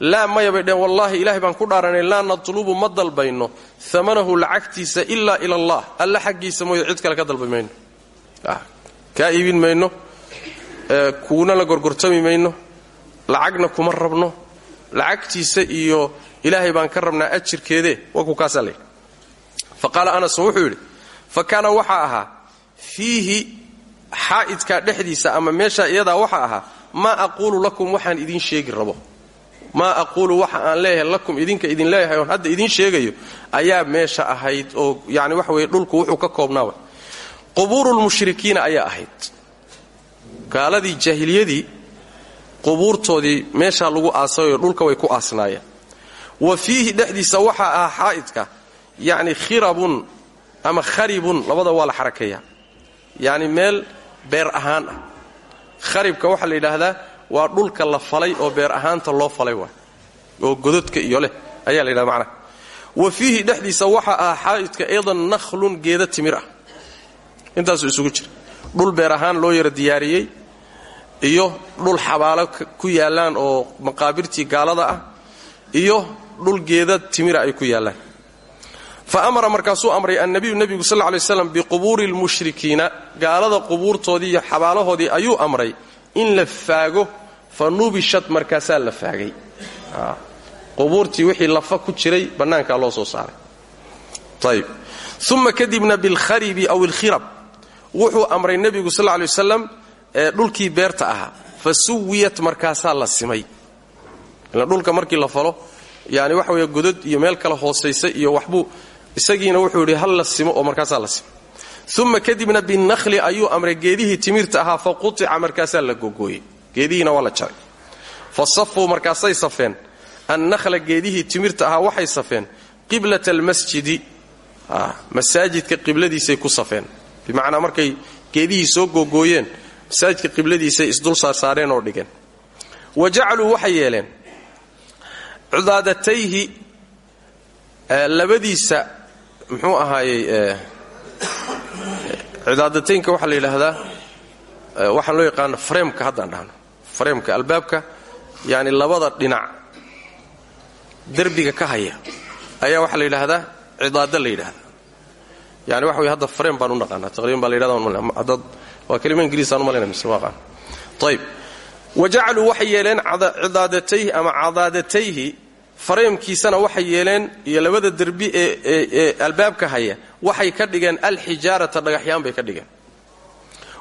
laa maya bay dheheen wallaahi ilaahay baan ku dhaaranay laa natlubu ma dalbayno. Amanahu lacagtiisa ilaa ila allah alla xaggiisa mooyo cid kale ka dalbay mayno kaa iibin mayno kuuna la gorgortami mayno lacagna kuma rabno lacagtiisa iyo ilaahay baan ka rabnaa ajirkeede waa ku kaasaa layidhi fa qaala anasun wuxuu yidhi fa kaana waxaa ahaa fiihi xaa'idkaa dhexdiisa ama meeshaa iyadaa waxaa ahaa maa aquulu lakum waxaan idiin sheegi rabo. Maa aquulu waxa aan leeyahay lakum idinka idin leeyahay oon hadda idiin sheegayo ayaa meesha ahayd oo yani waxa weye dhulku wuxuu ka koobnaawa qubuurulmushrikiina ayaa ahayd. Gaaladii jaahiliyadii qubuurtoodii meeshaa lagu aasayoo dhulka way ku aasnaayeen. Wa fiihi dhexdiisa waxaa ahaa xaa'idka yacni khirabun ama kharibun labada waa la xarakeeyaa yacni meel beer ahaan ah. Kharibka waxaa la yidhaahdaa waa dhulka la falay oo beer ahaanta loo falay waay oo gododka iyo leh ayaa la yidhahda macnaha. Wa fiihi dhexdiisa waxa ah xaa'idka aydan nakhlun geeda timir ah intaasuu isugu jira dhul beer ahaan loo yara diyaariyey iyo dhul xabaalo ku yaallaan oo maqaabirtii gaalada ah iyo dhul geeda timira ay ku yaallaan. Fa amara markaasuu amray annabiyu nebigu sal lay slam biqubuuri lmushrikiina gaalada qubuurtoodii iyo xabaalahoodii ayuu amray in la faago fa nubishat markaasaa la faagay. Qubuurtii wixii lafa ku jiray bannaankaa loo soo saaray. Ayb uma kadibna bilkharibi aw ilkhirab wuxuu amray nebigu sal wasalam ee dhulkii beerta ahaa. Fa suwiyat markaasaa la simay. Dhulka markii la falo yani waxa wey godod iyo meel kale hoosaysa iyo waxbuu isagiina wuxuu yidhi hal la simo oo markaasaa la simo. Uma kadibna binahli ayuu amray geedihii timirta ahaa fa qutica markaasaa la gogooyey. Geedihiina waa la jaray. Fa safuu markaasay safeen. Annahla geedihii timirta ahaa waxay safeen. Qiblata almasjidi masaajidka qibladiisay ku safeen bimacnaa markay geedihii soo gogooyeen masaajidka qibladiisay isdul saarsaareen oo dhigeen. Wa jacaluu waxay yeeleen cudaadatayhi labadiisa muxuu ahaayey cidaadataynka waxaa la yidhaahdaa waxaan loo yaqaano fraemka haddaan dhahno. Fraemka albaabka yani labada dhinac derbiga ka haya ayaa waxaa la yidhaahdaa cidaado la yidhaahdaa yani waxa wey hadda frame baan u naqaanaa taqriban baa la yidhahda waa kelima ingiriis aan u malayna mise waaqaan ayb wa jacaluu waxay yeeleen cidaadatayhi ama cadaadatayhi fareemkiisana waxay yeeleen iyo labada derbi ee albaabka haya waxay ka dhigeen alxijaarata dhagaxyaan bay ka dhigeen.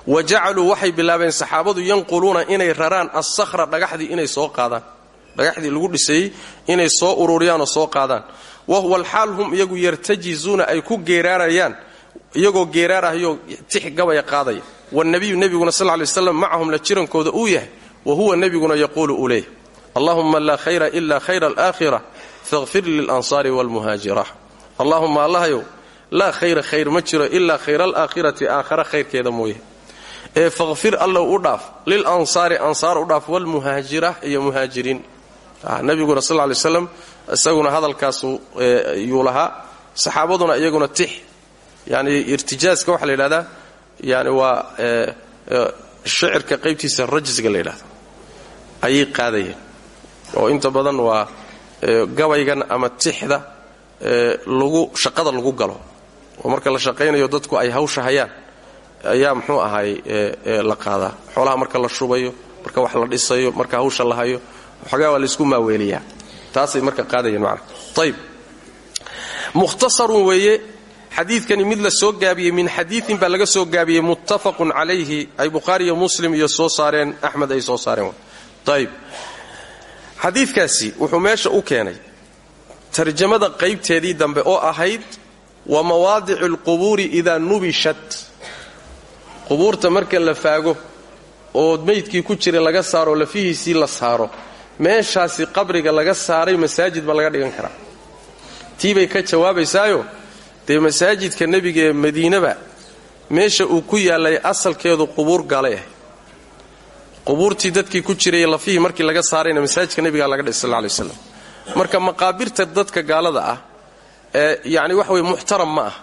Wa jacaluu bilaabeen saxaabadu yanquluuna inay raraan assakhra dhagaxdii inay soo qaadaan. Dhagaxdii lagu dhisayey inay soo ururiyaan oo soo qaadaan wahuwa alxaal hum iyagu yartajizuuna ay ku geeraarayaan iyagoo geeraarahayoo tix gabaya qaadaya wanabiyu nebiguna sal lay waslam macahum la jirankooda uu yahay wa huwa nebiguna yaquulu uu leeyahy allahuma laa khayra ila khayra alaakhira faqfir lilansaari waalmuhaajira allahuma allahayow laa khayra khayr ma jiro ilaa khayra alaakhirati aakhara khayrkeeda mooye ee faqfir allow u dhaaf lilansaari ansaar u dhaaf waalmuhaajira iyo muhaajiriin nabiguna sal lay slam isaguna hadalkaasu yuu lahaa. Saxaabaduna iyaguna tix. Yani irtijaaska waxaa la yidhahdaa yani waa shicirka qaybtiisa rajisga la yidhahdo. Ayay qaadayeen. Oo inta badan waa gabaygan ama tixda lagu shaqada lagu galo. Oo marka la shaqaynayo dadku ay hawsha hayaan ayaa muxuu ahaay la qaadaa xoolaha marka la shubayo marka wax la dhisayo marka hawsha la hayo xoogaa waa laysku maaweeliyaa taasay marka qaadayeen macna. Ayb mukhtasarun weeye xadiidkani mid la soo gaabiyey min xadiidin baa laga soo gaabiyey muttafaqun calayhi ay bukhaariyo muslim iyo soo saareen axmed ay soo saareen. Ayb xadiidkaasi wuxuu meesha u keenay tarjamada qaybteedii dambe oo ahayd wa mawaadicu alqubuuri idaa nubishat. Qubuurta marka la faago oo meydkii ku jiray laga saaro lafihiisii la saaro meeshaasi qabriga laga saaray masaajid ba laga dhigan karaa. Tii bay ka jawaabaysaayo dee masaajidka nebiga ee madiinaba meesha uu ku yaallay asalkeedu qubuur gaalay ahay. Qubuurtii dadkii ku jiray lafihii markii laga saarayna masaajidka nebigaa laga dhisay sal lay slam marka maqaabirta dadka gaalada ah ee yacni waxa weye muxtaram ma ah.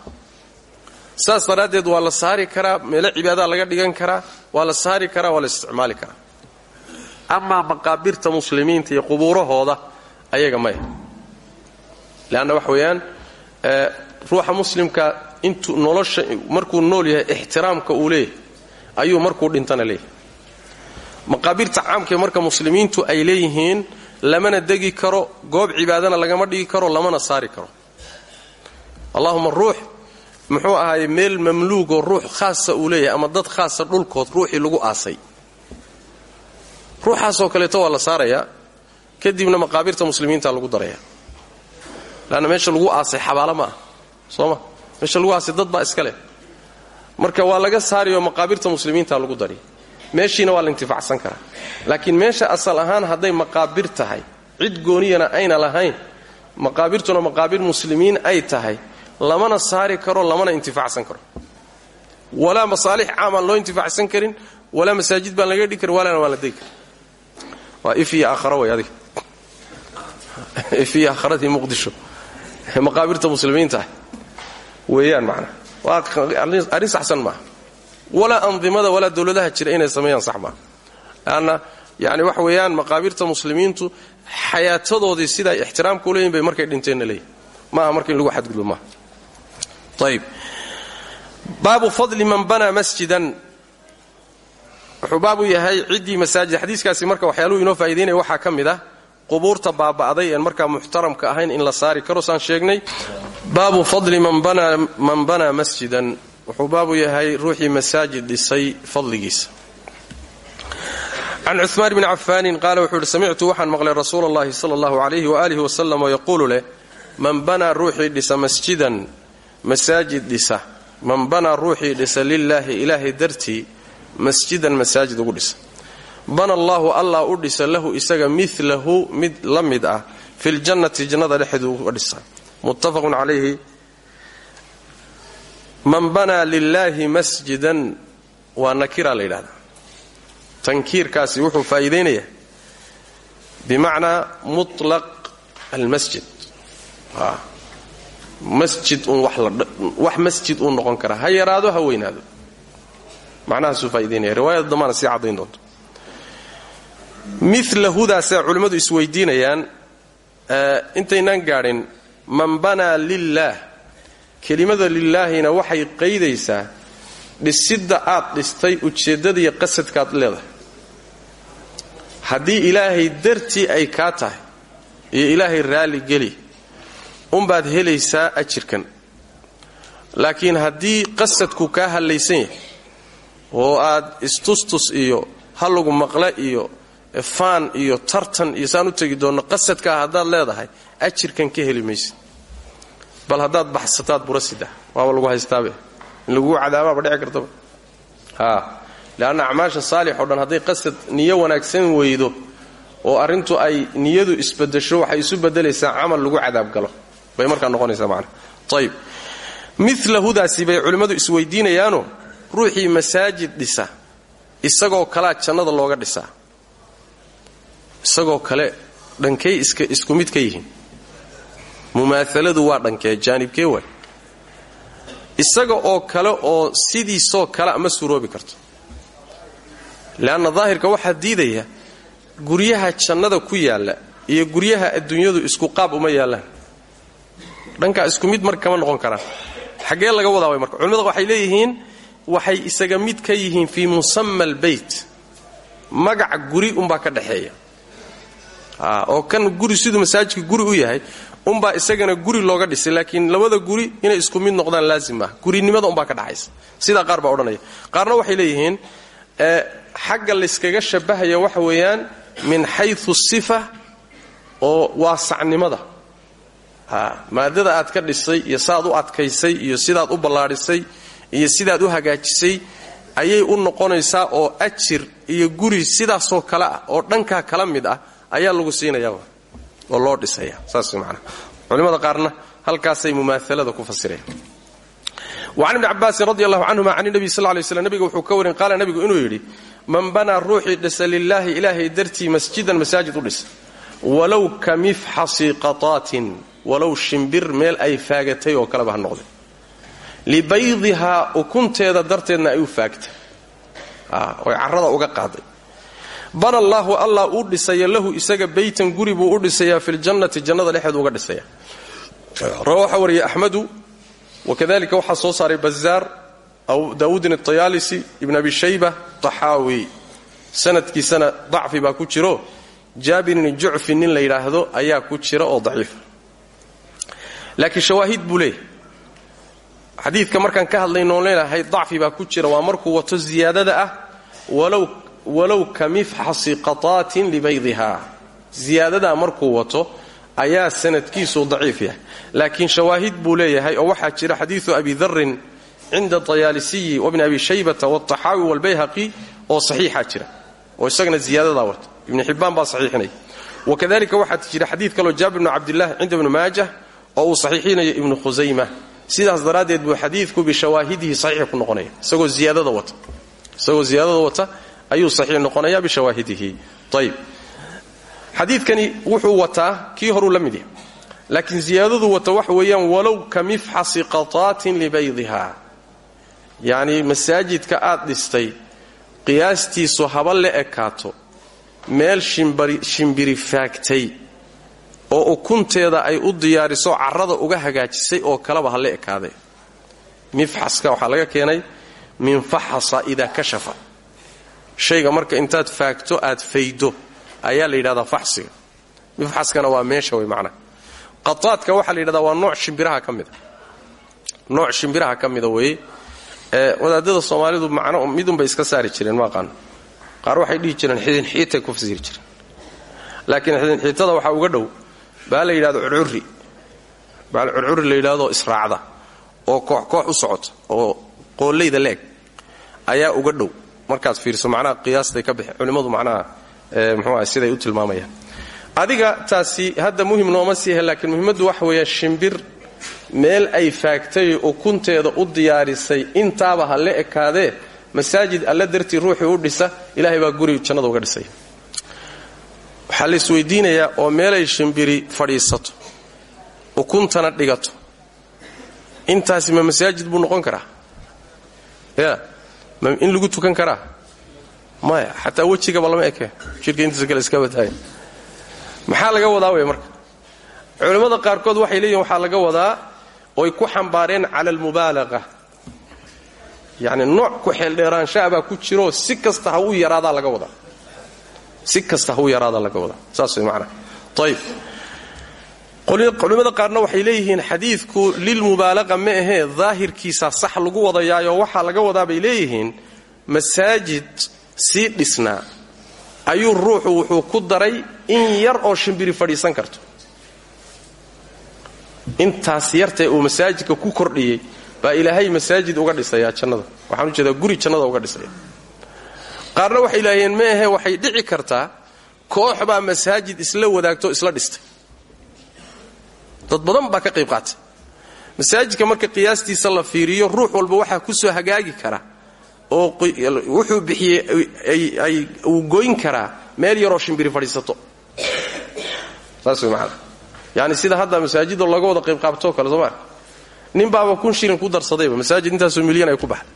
Saas daraaddeed waa la saari karaa meelo cibaadaa laga dhigan karaa waa la saari karaa waa la isticmaali karaa amaa maqaabirta muslimiinta iyo qubuurahooda ayaga maya leanna waxa weeyaan ruuxa muslimka intuu nolosha markuu nool yahay ixtiraamka uu leeyahay ayuu markuu dhintana leeyahay. Maqaabirta caamkae marka muslimiintu ay leeyihiin lamana degi karo goob cibaadana lagama dhigi karo lamana saari karo. Allahuma ruux muxuu ahaayey meel mamluugoo ruux khaasa uu leeyahay ama dad khaasa dhulkood ruuxii lagu aasay ruuxaasoo kaleeto waa la saarayaa kadibna maqaabirta muslimiinta lagu daraya. Leanna meesha lagu aasay xabaalo ma ah soo ma? Meesha lagu aasay dad baa marka waa laga saarayoo maqaabirta muslimiinta lagu dari. Meeshiina waa la intifacsan karaa. Laakiin meesha asal ahaan hadday maqaabir tahay cid gooniyana ayna lahayn maqaabirtuna maqaabir muslimiin ay tahay lamana saari karo lamana intifaacsan karo. Walaa masaalix caamaan loo intifaacsan karin walaa masaajid baan laga dhigi karin walana waan waa if iyo aakharo way adiga. If iyo aakharadii muqdisho. Maqaabirta muslimiinta ah. Weeyaan macnaa waa arrin saxsan maaha. Walaa andimada walaa dowladaha jira inay sameeyaan sax maaha. Leanna yani weeyaan maqaabirta muslimiintu xayaatadoodii sidaa ixtiraamka u leeyihiin bay markay dhinteenna leeyihiin maaha marka lagu xadgudbo maaha. Ayib baabu fadli man banaa masjidan wuxuu baabu yahay ciddii masaajid. Xadiiskaasi marka waxyaaluhu inoo faa'idaynaya waxaa ka mid ah qubuurta baaba'day een markaa muxtaramka ahayn in la saari karo saan sheegnay. Baabu fadli man banaa masjidan. Wuxuu baabu yahay ruuxii masaajid dhisay fadligiisa. Can cumaan bni cafaanin qaala wuxuu ihi samictu waxaan maqlay rasuula allahi sala allahu alayhi waaalih wasalam oo yaquulu man banaa ruuxii dhisa masjidan masaajid dhisa. Man banaa ruuxii dhisa lilaahi ilaahay dartii masjidan masaajid ugu dhisa. Bana allaahu allah u dhisa lahu isaga milahu mid la mid ah. Fi ljannati jannada dhexeedu uga dhisa. Muttafaqun calayhi man banaa lilaahi masjidan waa nakira la yidhahdaa. Tankiirkaasi wuxuu faa'iidaynayaa. Bimacnaa mutlaq almasjid. Masjid un wax masjid uu noqon karaa ha yaraado ha weynaado macnahaasuu faa'idaynaya riwaayada dambana sii caddayn doonto. Milahudaasay culimmadu isweydiinayaan intaynaan gaadhin man banaa lilaah kelimada lilaahina waxay qaydaysaa dhisidda aad dhistay ujeeddadiiyo qasadkaad leedahay. Haddii ilaahay dartii ay kaa tahay iyo ilaahay raalli geli unbaad helaysaa ajirkan. Laakiin haddii qasadku kaa hallaysan yahay oo aad istustus iyo hallagu maqle iyo faan iyo tartan iyo saan u tegi doonno qasadkaa haddaad leedahay ajirkan ka heli maysid. Bal haddaad baxsataad burasida waaba lagu haystaabe. In laguu cadaabaaba dhici kartaba leanna acmaasha saalix oo dhan hadday qasad niyo wanaagsan weydo oo arrintu ay niyadu isbadasho waxay isu bedelaysaa camal lagu cadaabgalo bay markaa noqonaysaa macana ayib milahudaasi bay culimmadu isweydiinayaano ruuxii masaajid dhisa isagoo kalea jannada looga dhisaa isagoo kale dhankay isku mid ka yihiin. Mumaahaladu waa dhankee jaanibkee waay. Isaga oo kale oo sidiisoo kale ma suroobi karto. Leanna daahirka waxaa diidaya guryaha jannada ku yaalla iyo guryaha adduunyadu isku qaab uma yaallaan. Dhankaa isku mid marka kama noqon karaan. Xaggee laga wadaa marka. Culimmada waxay leeyihiin waxay isaga mid ka yihiin fii musama albeyt magaca guri umbaa ka dhaxeeya. Oo kan guri siduu masaajidka guri u yahay umbaa isagana guri looga dhisay laakiin labada guri inay isku mid noqdaan laazim ah. Gurinimada umbaa ka dhaxaysa. Sidaa qaar baa odhanaya. Qaarna waxay leeyihiin xagga layskaga shabahaya waxa weeyaan min xayu sifa oo waasacnimada maadada aad ka dhisay iyo saaad u adkaysay iyo sidaad u ballaadhisay iyo sidaad u hagaajisay ayay u noqonaysaa oo ajir iyo guri sidaasoo kale ah oo dhankaa kala mid ah ayaa lagu siinaya oo loo dhisaya. Saas manaa culimmada qaarna halkaasay mumaahalada ku fasirayaan wacan ibni cabaasin radi allahu canhuma can nabi sal lay slam nabiga wuxuu ka warin qaala nabigu inuu yidhi man banaa ruuxii dhisa lilaahi ilaahay dartii masjidan masaajid u dhisa walow ka mifxasi qataatin walow shimbir meel ay faagatay oo kaleba ha noqday libaydihaa ukunteeda darteedna ay u faagtay. Oy carrada uga qaaday. Bana allaahu allah uu dhisaya lahu isaga beytan guri buu u dhisayaa fi ljannati jannada dhexeedu uga dhisaya. Waxaa wariyay axmedu wakadalika waxaa soo saaray bazaar daawuudin atayaalisi ibn abi shayba taxaawi sanadkiisana dacfi baa ku jiro. Jaabirin jucfi nin la yidhaahdo ayaa ku jira oo daciifa laakiin shawaahid buu xadiidka markaan ka hadlaynoon leenahay dacfi baa ku jira. Waa markuu wato ziyaadada ah walow ka mifxasi qataatin libaydihaa ziyaadadaa markuu wato ayaa sanadkiisu daciif yahay. Laakiin shawaahid buu leeyahay oo waxaa jira xadiidu abi darin cinda dayaalisiyi wabni abi shaybata wataxaawi walbayhaqi oo saxiixaa jira. Oo isagana ziyaadadaa wata ibnu xibbaan baa saxiixinaya. Wakadalika waxaa jira xadiid kaloo jaabir bnu cabdilah cinda ibnu maajah oo uu saxiixinayo ibnu sidaas daraaddeed buu xadiidku bishawaahidihi saxiix ku noqonaya. Isagoo ziyaadada wata. Isagoo ziyaadada wata ayuu saxiix noqonaya bishawaahidihi ayib xadiidkani wuxuu wataa kii horuu la mid yahay. Laakiin ziyaadadu wata waxa weeyaan walow ka mifxasi qataatin libaydiha yacni masaajidka aad dhistay qiyaastiisu haba la ekaato meel shimbiri faagtay oo ukunteeda ay u diyaariso carrada uga hagaajisay oo kaleba ha la ekaadee mifxaska laga keenay min faxasa idaa kashafa. Shayga marka intaad faagto aad faydo ayaa la yidhahdaa faxsiga. Mifxaskana waa meesha way macnaha qataadka waxaa la yidhahdaa waa nooc shimbiraha ka mida nooc shimbiraha ka mida weeye. Ee wadaadada soomaalidu macno midunbay iska saari jireen maaqaano qaar waxay dhihi jireen xidinxiitay ku fasiri jireen. Laakiin xidinxiitada waxaa uga dhow baa la yidhahdo curcurri baal curcurri la yidhahdo israacda. Oo koox koox u socota oo qoollayda leeg ayaa uga dhow. Markaad fiirso macnaha qiyaastay ka bixi culimmadu macnaha muxuu ah siday u tilmaamayaan. Adiga taasi hadda muhiim nooma siihe laakiin muhimmaddu waxa weeya shimbir meel ay faagtay ukunteeda u diyaarisay intaaba ha la ekaadee masaajid alla dartii ruuxii u dhisa ilaahay baa guri jannada uga dhisaya waxaa la isweydiinayaa oo meelay shimbiri fadhiisato ukuntana dhigato. Intaasi ma masaajid buu noqon karaa? Ya in lagu tukan karaa? Maya xataa wejigaba lama eke. Jidhka intiisa kale iska bataaya maxaa laga wadaa wey marka? Culimmada qaarkood waxay leeyihiin waxaa laga wadaa oy ku xambaareen cala almubaalaqa. Yacni nooc ku xeeldheeraanshaha baa ku jiroo si kasta ha u yaraadaa laga wadaa si kasta ha u yaraadaa laga wadaa saas way macnaha ayib culimmada qaarna waxay leeyihiin xadiidku lilmubaalaqa ma ahee daahirkiisa sax lagu wadayaayoo waxaa laga wadaa bay leeyihiin masaajid sii dhisnaa ayuu ruuxu wuxuu ku daray in yar oo shimbiri fadhiisan karto. Intaas yartae uu masaajidka ku kordhiyey baa ilaahay masaajid uga dhisayaa jannada. Waxaan u jeedaa guri jannada uga dhisaya qaarna waxay laahayeen ma waxay dhici kartaa koox baa masaajid isla wadaagto isla dhistay. Dad badan baa ka qayb qaatay. Masaajidka marka qiyaastiisa la fiiriyo ruux walba waxaa ku soo hagaagi kara oo wuxuu bixiyey uu goyn karaa meel yaroo shimbiri fadhiisato. Saas way macanaa yani sida hadda masaajida looga wada qayb qaabtoo kale soo maarka nin baaba kun shilin ku darsadayba masaajid intaasoo milyan ay ku baxday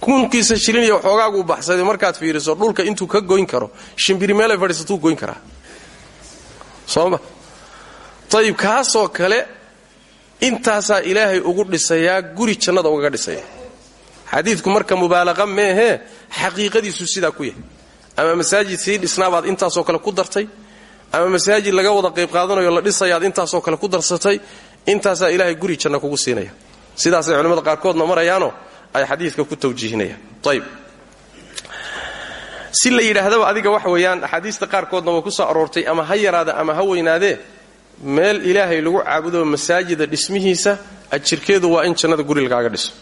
kunkiisa shilin iyo waxoogaagu baxsaday markaad fiiriso dhulka intuu ka goyn karo shimbiri meelay fadhiisatuu goyn karaa. Sooma ayib kaasoo kale intaasaa ilaahay ugu dhisayaa guri jannada ugaga dhisaya. Xadiidku marka mubaalaqa meehee xaqiiqadiisu sidaa ku yahay. Ama masaajid sii dhisnaabaad intaasoo kale ku dartay ama masaajid laga wada qayb qaadanayo la dhisayaad intaasoo kale ku darsatay intaasaa ilaahay guri janna kugu siinaya. Sidaasay culimmada qaarkoodna marayaanoo ay xadiidka ku tawjiihinayaan ayb si la yidhaahdaba adiga waxa weeyaan axaadiista qaarkoodna way ku soo aroortay ama ha yaraada ama ha weynaadee meel ilaahay lagu caabudo masaajida dhismihiisa ajirkeedu waa in jannada guri lagaaga dhiso.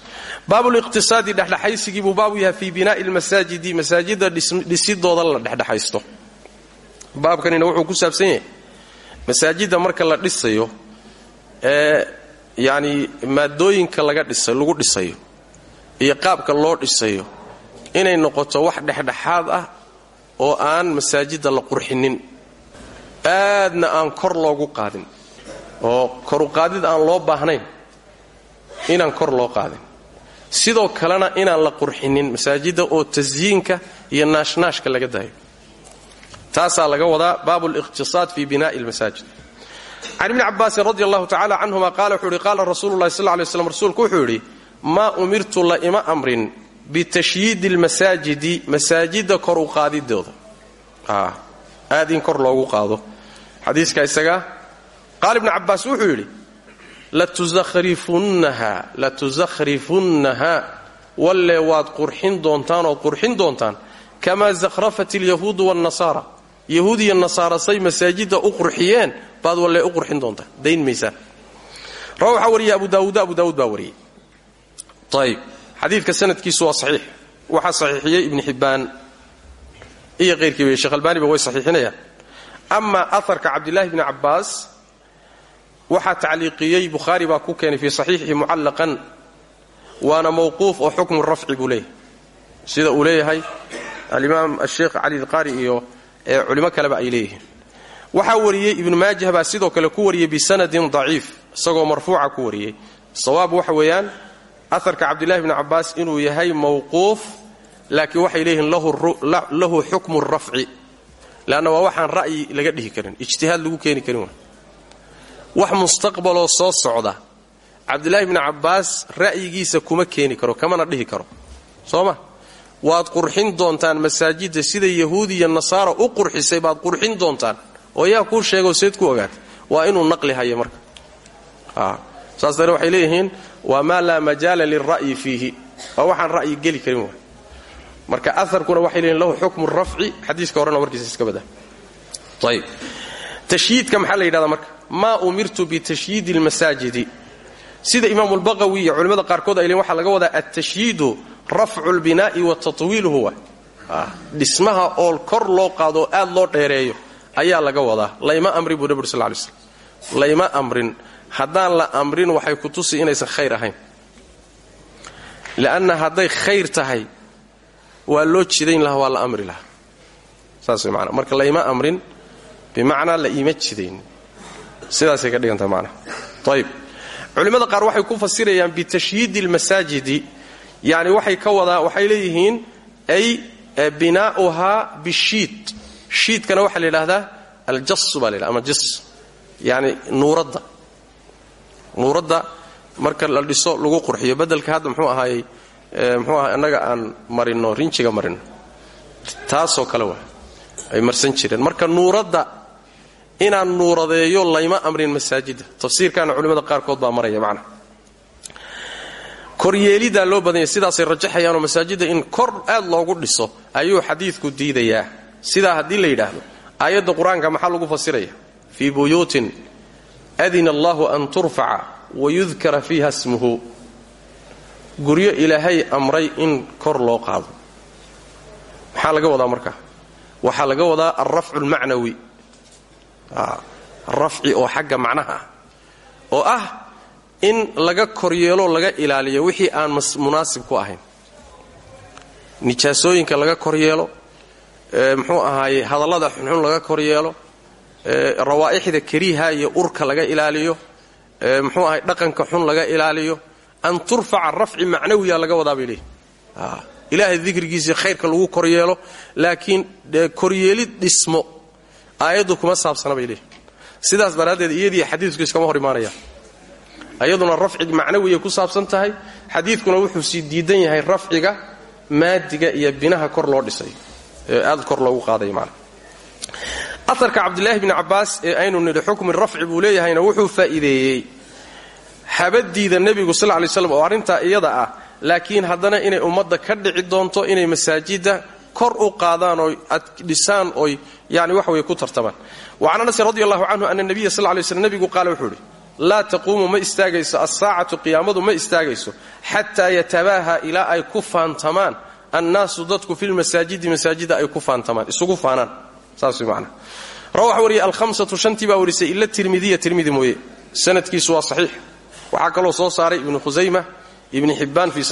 Baabuliqtisaadi dhexdhexaysigii buu baabu yahay fii binaa'i lmasaajidi masaajida dhisidooda la dhexdhexaysto. Baabkanina wuxuu ku saabsan yahay masaajidda marka la dhisayo ee yacni maadooyinka laga dhisay lagu dhisayo iyo qaabka loo dhisayo inay noqoto wax dhexdhexaad ah oo aan masaajidda la qurxinin. Aadna aan kor loogu qaadin. Oo koruqaadid aan loo baahnayn. Inaan kor loo qaadin. Sidoo kalena inaan la qurxinin masaajidda oo tasyiinka iyo naashnaashka laga daayo. Taasaa laga wadaa baabu liqtisaad fi bina'i lmasaajid can ibni cabaasin radi allahu tacala canhuma qaala wuxuu yidhi qaala rasuulu llahi sal lay slam rasuulku wuxuu yidhi maa umirtu la ima amrin bitashyiidi lmasaajidi masaajidda kor u qaadidooda aad in kor loogu qaado. Xadiiska isagaa qaala ibnu cabbaas wuxuu yidhi latusakhrifunnaha walle waad qurxin doontaan ood qurxin doontaan kamaa zakhrafat alyahuudu waannasaara yahuud iyo nasaara say masaajidda u qurxiyeen baad walle u qurxin doontaan. Dayn maysaan. Rawa waxaa wariyay abu daawuud abu daawuud baa wariyey ayb xadiidka sanadkiisu waa saxiix. Waxaa saxiixiyey ibni xibbaan iyo qayrkiiba sheekh albaaniba way saxiixinayaan ama aharka cabdilaahi bni cabbaas waxaa tacliiqiyey bukhaari baa ku keenay fii saxiixihi mucallaqan waana mawquuf oo xukmu rafci buu leeyahay. Sida uu leeyahay alimaam asheekh cali alqaari iyo culimo kaleba ay leeyihiin. Waxaa wariyey ibnu maajah baa sidoo kale ku wariyey bisanadin daciif isagoo marfuuca ku wariyey. Sawaab waxa weeyaan aharka cabdillahi bni cabbaas inuu yahay mawquuf laakiin waxay leeyihiin lahu xukmu rafci. Leanna waa waxaan ra'yi laga dhihi karin ijtihaad lagu keeni karin wax mustaqbaloo soo socda cabdilaahi bni cabbaas ra'yigiisa kuma keeni karo kamana dhihi karo. Soo ma waad qurxin doontaan masaajidda sida yahuudi iyo nasaara u qurxisay baad qurxin doontaan. Oo yaa kuu sheegoo seed ku ogaatay. Waa inuu naqli hayo marka. Saas dare waxay leeyihiin waa maa laa majaala lilra'yi fiihi waa waxaan ra'yi geli karin waay. Marka aharkuna waxay leeyihiin lahu xukmu rafci xadiiska horena warkiisa iska bada. Ayb tashyiidka maxaa la yidhahdaa marka? Maa umirtu bitashyiidi almasaajidi. Sida imaamu lbaqawi iyo culimmada qaarkood ay leeyiin waxaa laga wadaa altashyiidu rafcu lbinaa'i wa tatwiiluhu wa dhismaha oo kor loo qaadoo aad loo dheereeyo ayaa laga wadaa. Layma amrin buu nabig sal lay layma amrin haddaan la amrin waxay ku tusi inaysan khayr ahayn. Li'anna hadday khayr tahay waa loo jidayn lahaa waa amri lahaa. Saas way maanaa marka layma amrin bimacnaa la iima jidayn. Sidaasay ka dhigantaha macnaha ayib culimmada qaar waxay ku fasirayaan bitashyiidi almasaajidi yani waxay ka wadaa waxay leeyihiin ay binaa'uhaa bishiid shiidkana waxaa la yidhahdaa aljasu baa la ama jas yani nuuradda nuuradda marka la dhiso lagu qurxiyo. Bedelka hadda muxuu ahaayey muxuu aha innaga aan marino rinjiga marino. Taasoo kale waa ay marsan jireen. Marka nuuradda inaan nuuradeeyo layma amrin masaajidda tafsiirkaana culimmada qaarkood baa maraya macna. Koryeelidaa loo badanya sidaasay rajaxayaanoo masaajidda in kor aad loogu dhiso ayuu xadiidku diidayaa. Sidaa haddii la yidhaahdo aayadda qur'aanka maxaa lagu fasiraya? Fii buyuutin adina allahu an turfaca wayudkara fiiha smuhu guryo ilaahay amray in kor loo qaado maxaa laga wadaa marka waxaa laga wadaa alrafcu almacnawi rafci oo xagga macnaha ah oo ah in laga koryeelo laga ilaaliyo wixii aan munaasib ku ahayn nijaasooyinka laga koryeelo muxuu ahaaye hadallada xunxun laga koryeelo rawaa'ixda kariiha iyo urka laga ilaaliyo muxuu ahay dhaqanka xun laga ilaaliyo an turfaca rafci macnawiya laga wadaa bay leeyihi ilaahay dikrigiisii khayrka lagu koryeelo laakiin koryeelid dhismo aayaddu kuma saabsana bay leeyihi sidaas daraaddeed iyadii xadiidku iskama hor imaanaya ayaduna rafci macnawiyay ku saabsan tahay xadiidkuna wuxuu sii diidan yahay rafciga maadiga iyo binaha kor loo dhisay ee aad kor loogu qaadayo macna aarka cabdilaahi bni cabbaas ee aynu nidhi xukmi rafci buu leeyahayna wuxuu faa'iideeyey. Habadiida nebigu sal lay slam oo arrintaa iyada ah laakiin haddana inay ummadda ka dhici doonto inay masaajidda kor u qaadaan oy dhisaan oy yani wax wey ku tartamaan. Wacan anasin radi allahu canhu ana nabiya sal lay slm nebigu qaale wuxuu idhi laa taquumu ma istaagayso alsaacatu qiyaamadu ma istaagayso xataa yatabaaha ilaa ay ku faantamaan annaasu dadku filmasaajidi masaajida ay ku faantamaan isugu faanaan rawax wariyey alhamsatu shantii baa warisay ila tirmidiya tirmidi mooye. Sanadkiisu waa saxiix. Waxaa kaloo soo saaray ibnu khusayma ibni xibbaan fii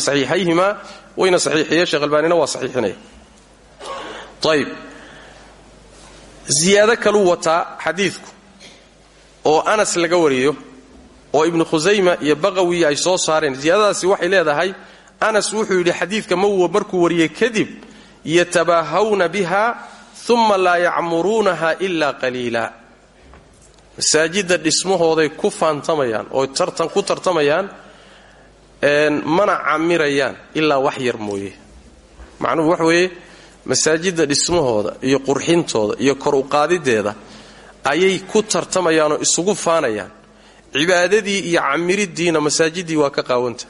saxiixayhimaa wayna saxiixiyeen sheekh albaanina waa saxiixinaya ayb ziyaado kaluu wataa oo anas laga wariyo oo ibnu khusayma iyo baqawi ay soo saareen. Ziyaadadaasi waxay leedahay anas wuxuu yidhi xadiidka markuu wariyey kadib yatabaahawna biha uma laa yacmuruunaha ilaa qaliila. Masaajidda dhismahooday ku faantamayaan oo ku tartamayaan mana camirayaan ilaa wax yar mooye. Macnuhu wax weeye masaajidda dhismahooda iyo qurxintooda iyo kor uqaadideeda ayay ku tartamayaanoo isugu faanayaan. Cibaadadii iyo camiriddiina masaajiddii waa ka qaawanta.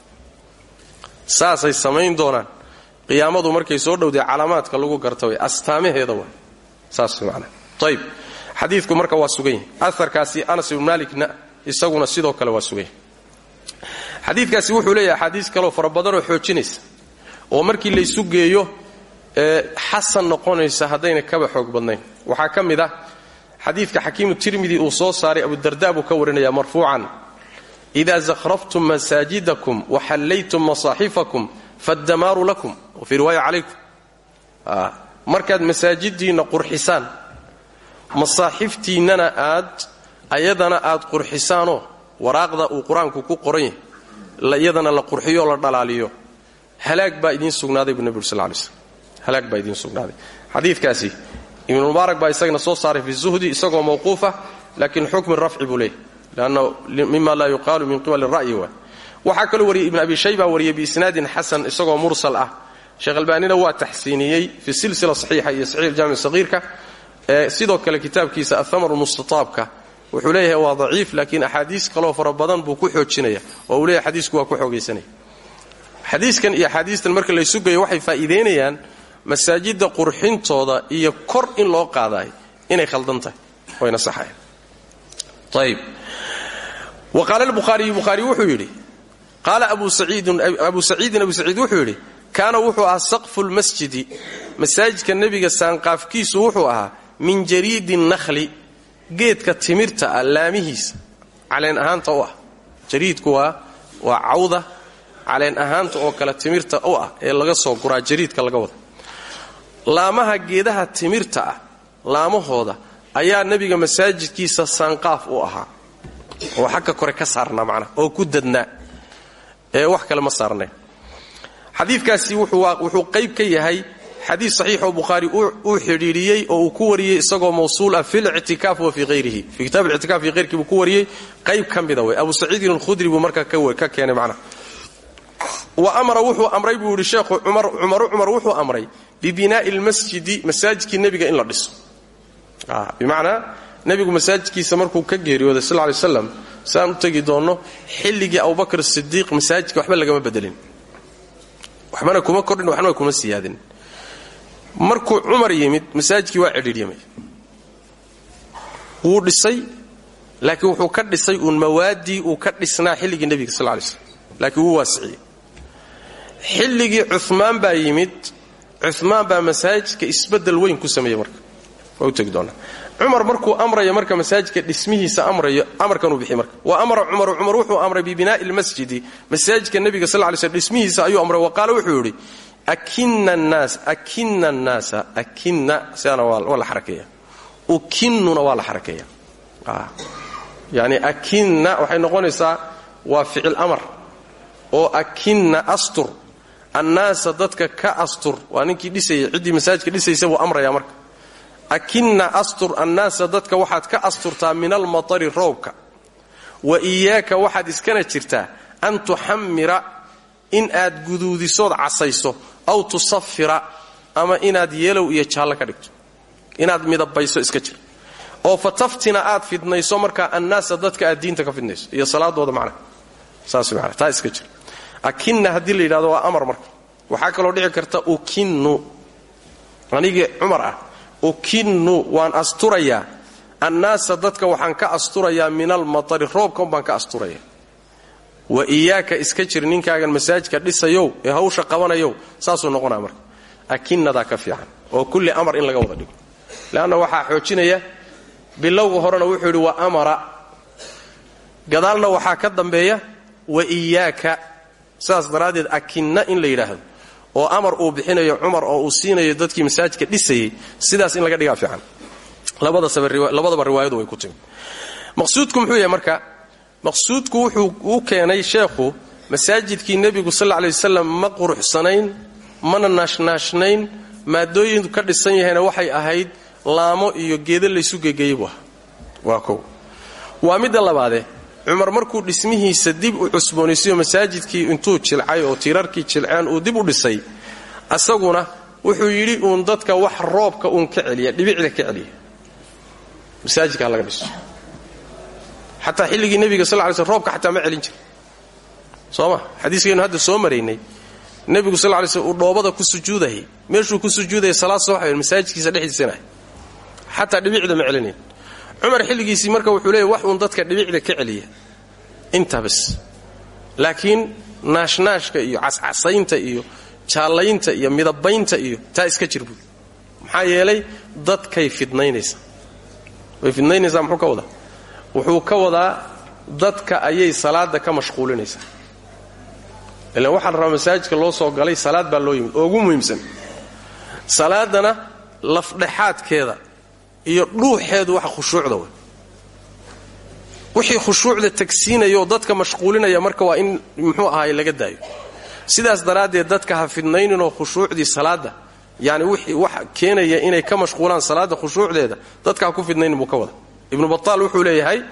Saasay samayn doonaan. Qiyaamadu markay soo dhowday calaamaadka lagu garta way astaamaheeda wa saas man ayb xadiidku marka waa sugan yahay aarkaasi anas ibnu maalikna isaguna sidoo kale waa sugan yahay wuxuu leeyahay axaadiis kaleo fara badanoo xoojinaysa. Oo markii laysu geeyo xasan noqonaysa haddayna kaba xoog badnayn. Waxaa ka mid ah xadiidka xakiimu uu soo saaray abudarda buu ka warinaya marfuucan. Idaa zakhraftum masaajidakum waxallaytum masaaxifakum faddamaaru lakum wa fii riwaaya calaykum markaad masaajidiinna qurxisaan masaaxiftiinnana aad ayadana aad qurxisaanoo waraaqda uu qur'aanku ku qoran yahay iyadana la qurxiyo la dhalaaliyo. Halaag baa idiin sugnaaday buu nebi ur sal lay slm halaag baa idiin sugnaaday. Xadiidkaasi ibnu mubaarak baa isagana soo saaray fi zuhdi isagoo mawquufa laakiin xukmi rafci buu leeyahy lanna mima laa yuqaalu min qibali ra'yi waa waxaa kaloo wariyey ibn abi shayba wariyey biisnaadin xasan isagoo mursal ah sheekh albaanina waa taxsiiniyey fi silsila saxiixa iyo saxiix jaamic sahiirka sidoo kale kitaabkiisa ahamar mustataabka wuxuu leeyahay waa daciif laakiin axaadiis kaloo fara badan buu ku xoojinaya oo uu leeyahay xadiisku waa ku xoogaysanaya xadiiskan iyo axaadiistan marka la sugayo waxay faa'iidaynayaan masaajidda qurxintooda iyo kor in loo qaadaay inay khaldan tahay wayna saxayan ayb wa qaala albukhaariyu bukhaari wuxuu yidhi qaala abu saciidin abu saciid wuxuu kaana wuxuu ahaa saqfu lmasjidi masaajidka nebiga saanqaafkiisu wuxuu ahaa min jariidi nakhli geedka timirta ah laamihiisa. Caleen ahaanta ah. Jariidku waa waa cawda. Caleen ahaanta oo kale timirta u ah ee laga soo guraa jariidka laga wada. Laamaha geedaha timirta ah laamahooda ayaa nebiga masaajidkiisa saanqaaf u ahaa. Oo xagga kore ka saarnaa macnaha oo ku dadnaa. Ee wax kale ma saarnayn xadiidkaasi wuxuu qayb ka yahay xadiis saxiixoo bukhaari uu xidhiidhiyey oo uu ku wariyey isagoo mawsuul ah fi lictikaaf wa fii hayrihi fii kitab lictikaaf fii hayrkii buu ku wariyey qayb ka mida wey abu saciidin alkhudri buu marka ka keenay macnaha wa amara wuxuu amray buu yidhi sheekhu cumaru cumar wuxuu amray bibinaa'i lmasjidi masaajidkii nebiga in la dhiso. Bimacnaa nebigu masaajidkiisa markuu ka geeriyooday sal lay slam saan u tegi doonno xilligii abubakr sidiiq masaajidka waxba lagama bedelin waxbana kuma kordhin waxbana kuma siyaadin. Markuu cumar yimid masaajidkii waa cidhiiryamay wuu dhisay laakiin wuxuu ka dhisay uun mawaaddii uu ka dhisnaa xilligii nebiga sal lay slam laakiin wuu waasiciyey. Xilligii cumaan baa yimid cumaan baa masaajidka isbeddel weyn ku sameeyey marka. Waa u tegi doonaa cumar markuu amrayo marka masaajidka dhismihiisa amrayo amarkanuu bixi marka. Wa amara cumaru cumar wuxuu amray bibinaa'i lmasjidi masaajidka nebiga sal lay slm dhismihiisa ayuu amray wa qaala wuxuu yidhi akina annaas akina annaasa akina sidaana waa la xarakeeya. Ukinnuna waa la xarakeeya. Yani akinna waxay noqonaysaa waa ficil amar. Oo akinna astur annaasa dadka ka astur. Waa ninkii dhisayay ciddii masaajidka dhisaysa buu amraya marka akinna astur annaasa dadka waxaad ka asturtaa min almatari roobka. Wa iyaaka waxaad iskana jirtaa an tuxammira in aad guduudisood casayso aw tusafira ama inaad yeelow iyo jaallo ka dhigto. Inaad midabayso iska jir. Oo fa aad fidnayso markaa annaasa dadka aad diinta ka fidnayso. Iyo salaadooda macnaha saas mana taa iska jir. Akinna haddii la yidhahdo waa amar marka. Waxaa kaloo dhici karta ukinnu. Anigii cumar ah ukinnu waan asturayaa annaasa dadka waxaan ka asturayaa min almatari roobkan baan ka asturaya. Wa iyaaka iska jir ninkaagan masaajidka dhisayow ee hawsha qabanayow saasuu noqonaa marka. Akinnadaa ka fiican oo kulli amar in laga wada dhigo. Leanna waxaa xoojinaya bilowga horena wuxuu yidhi wa amara. Gadaalna waxaa ka dambeeya wa iyaaka. Saas daraaddeed akinna in la yidhaahdo oo amar uu bixinayo cumar oo uu siinayo dadkii masaajidka dhisayay sidaas in laga dhigaa fiican. Labadaba riwaayadu way ku timi maqsuudku muxuu yahay marka maqsuudku wuxuu u keenay sheekhu masaajidkii nebigu sal ley wasalam ma quruxsanayn mana naashnaashnayn maadooyinku ka dhisan yahayna waxay ahayd laamo iyo geeda laysu gegeeyey buu aha waa kow. Waa midda labaadee cumar markuu dhismihiisa dib u cusboonaysayo masaajidkii intuu jilcay oo tiirarkii jilceen uu dib u dhisay asaguna wuxuu yidhi uun dadka wax roobka uun ka celiya dhibicda ka celiya. Masaajidka ha laga dhiso. Xataa xilligii nebiga sal sl roobka xataa ma celin jira soo ma? Xadiiskaynu hadda soo maraynay nebigu sal lay slm uu dhoobada ku sujuudayay meeshuu ku sujuudaya salaad soo xayn masaajidkiisa dhexdiisana. Xataa dhibicda ma celinayn cumar xilligiisii marka wuxuu leeyay wax uun dadka dhibicda ka celiya. Intaa bas laakiin naashnaashka iyo cascasaynta iyo jaallaynta iyo midabaynta iyo taa iska jir buui maxaa yeelay dadkay fidnaynaysa. Way fidnaynaysaa muxuu ka wadaa? Wuxuu ka wadaa dadka ayay salaada ka mashquulinaysaa ilaan waxaa la loo soo galay salaad baa loo yimid oo ugu muhiimsan. Salaadana lafdhexaadkeeda iyo dhuuxeedu waxa khushuucda wey wixii khushuucda tagsiinaya oo dadka mashquulinaya marka waa in muxuu ahaay laga daayo. Sidaas daraaddeed dadka ha fidnayninoo khushuucdii salaadda yani wax keenaya inay ka mashquulaan salaadda khushuucdeeda dadka ha ku fidnaynin buu ka wada ibnu bataal wuxuu leeyahay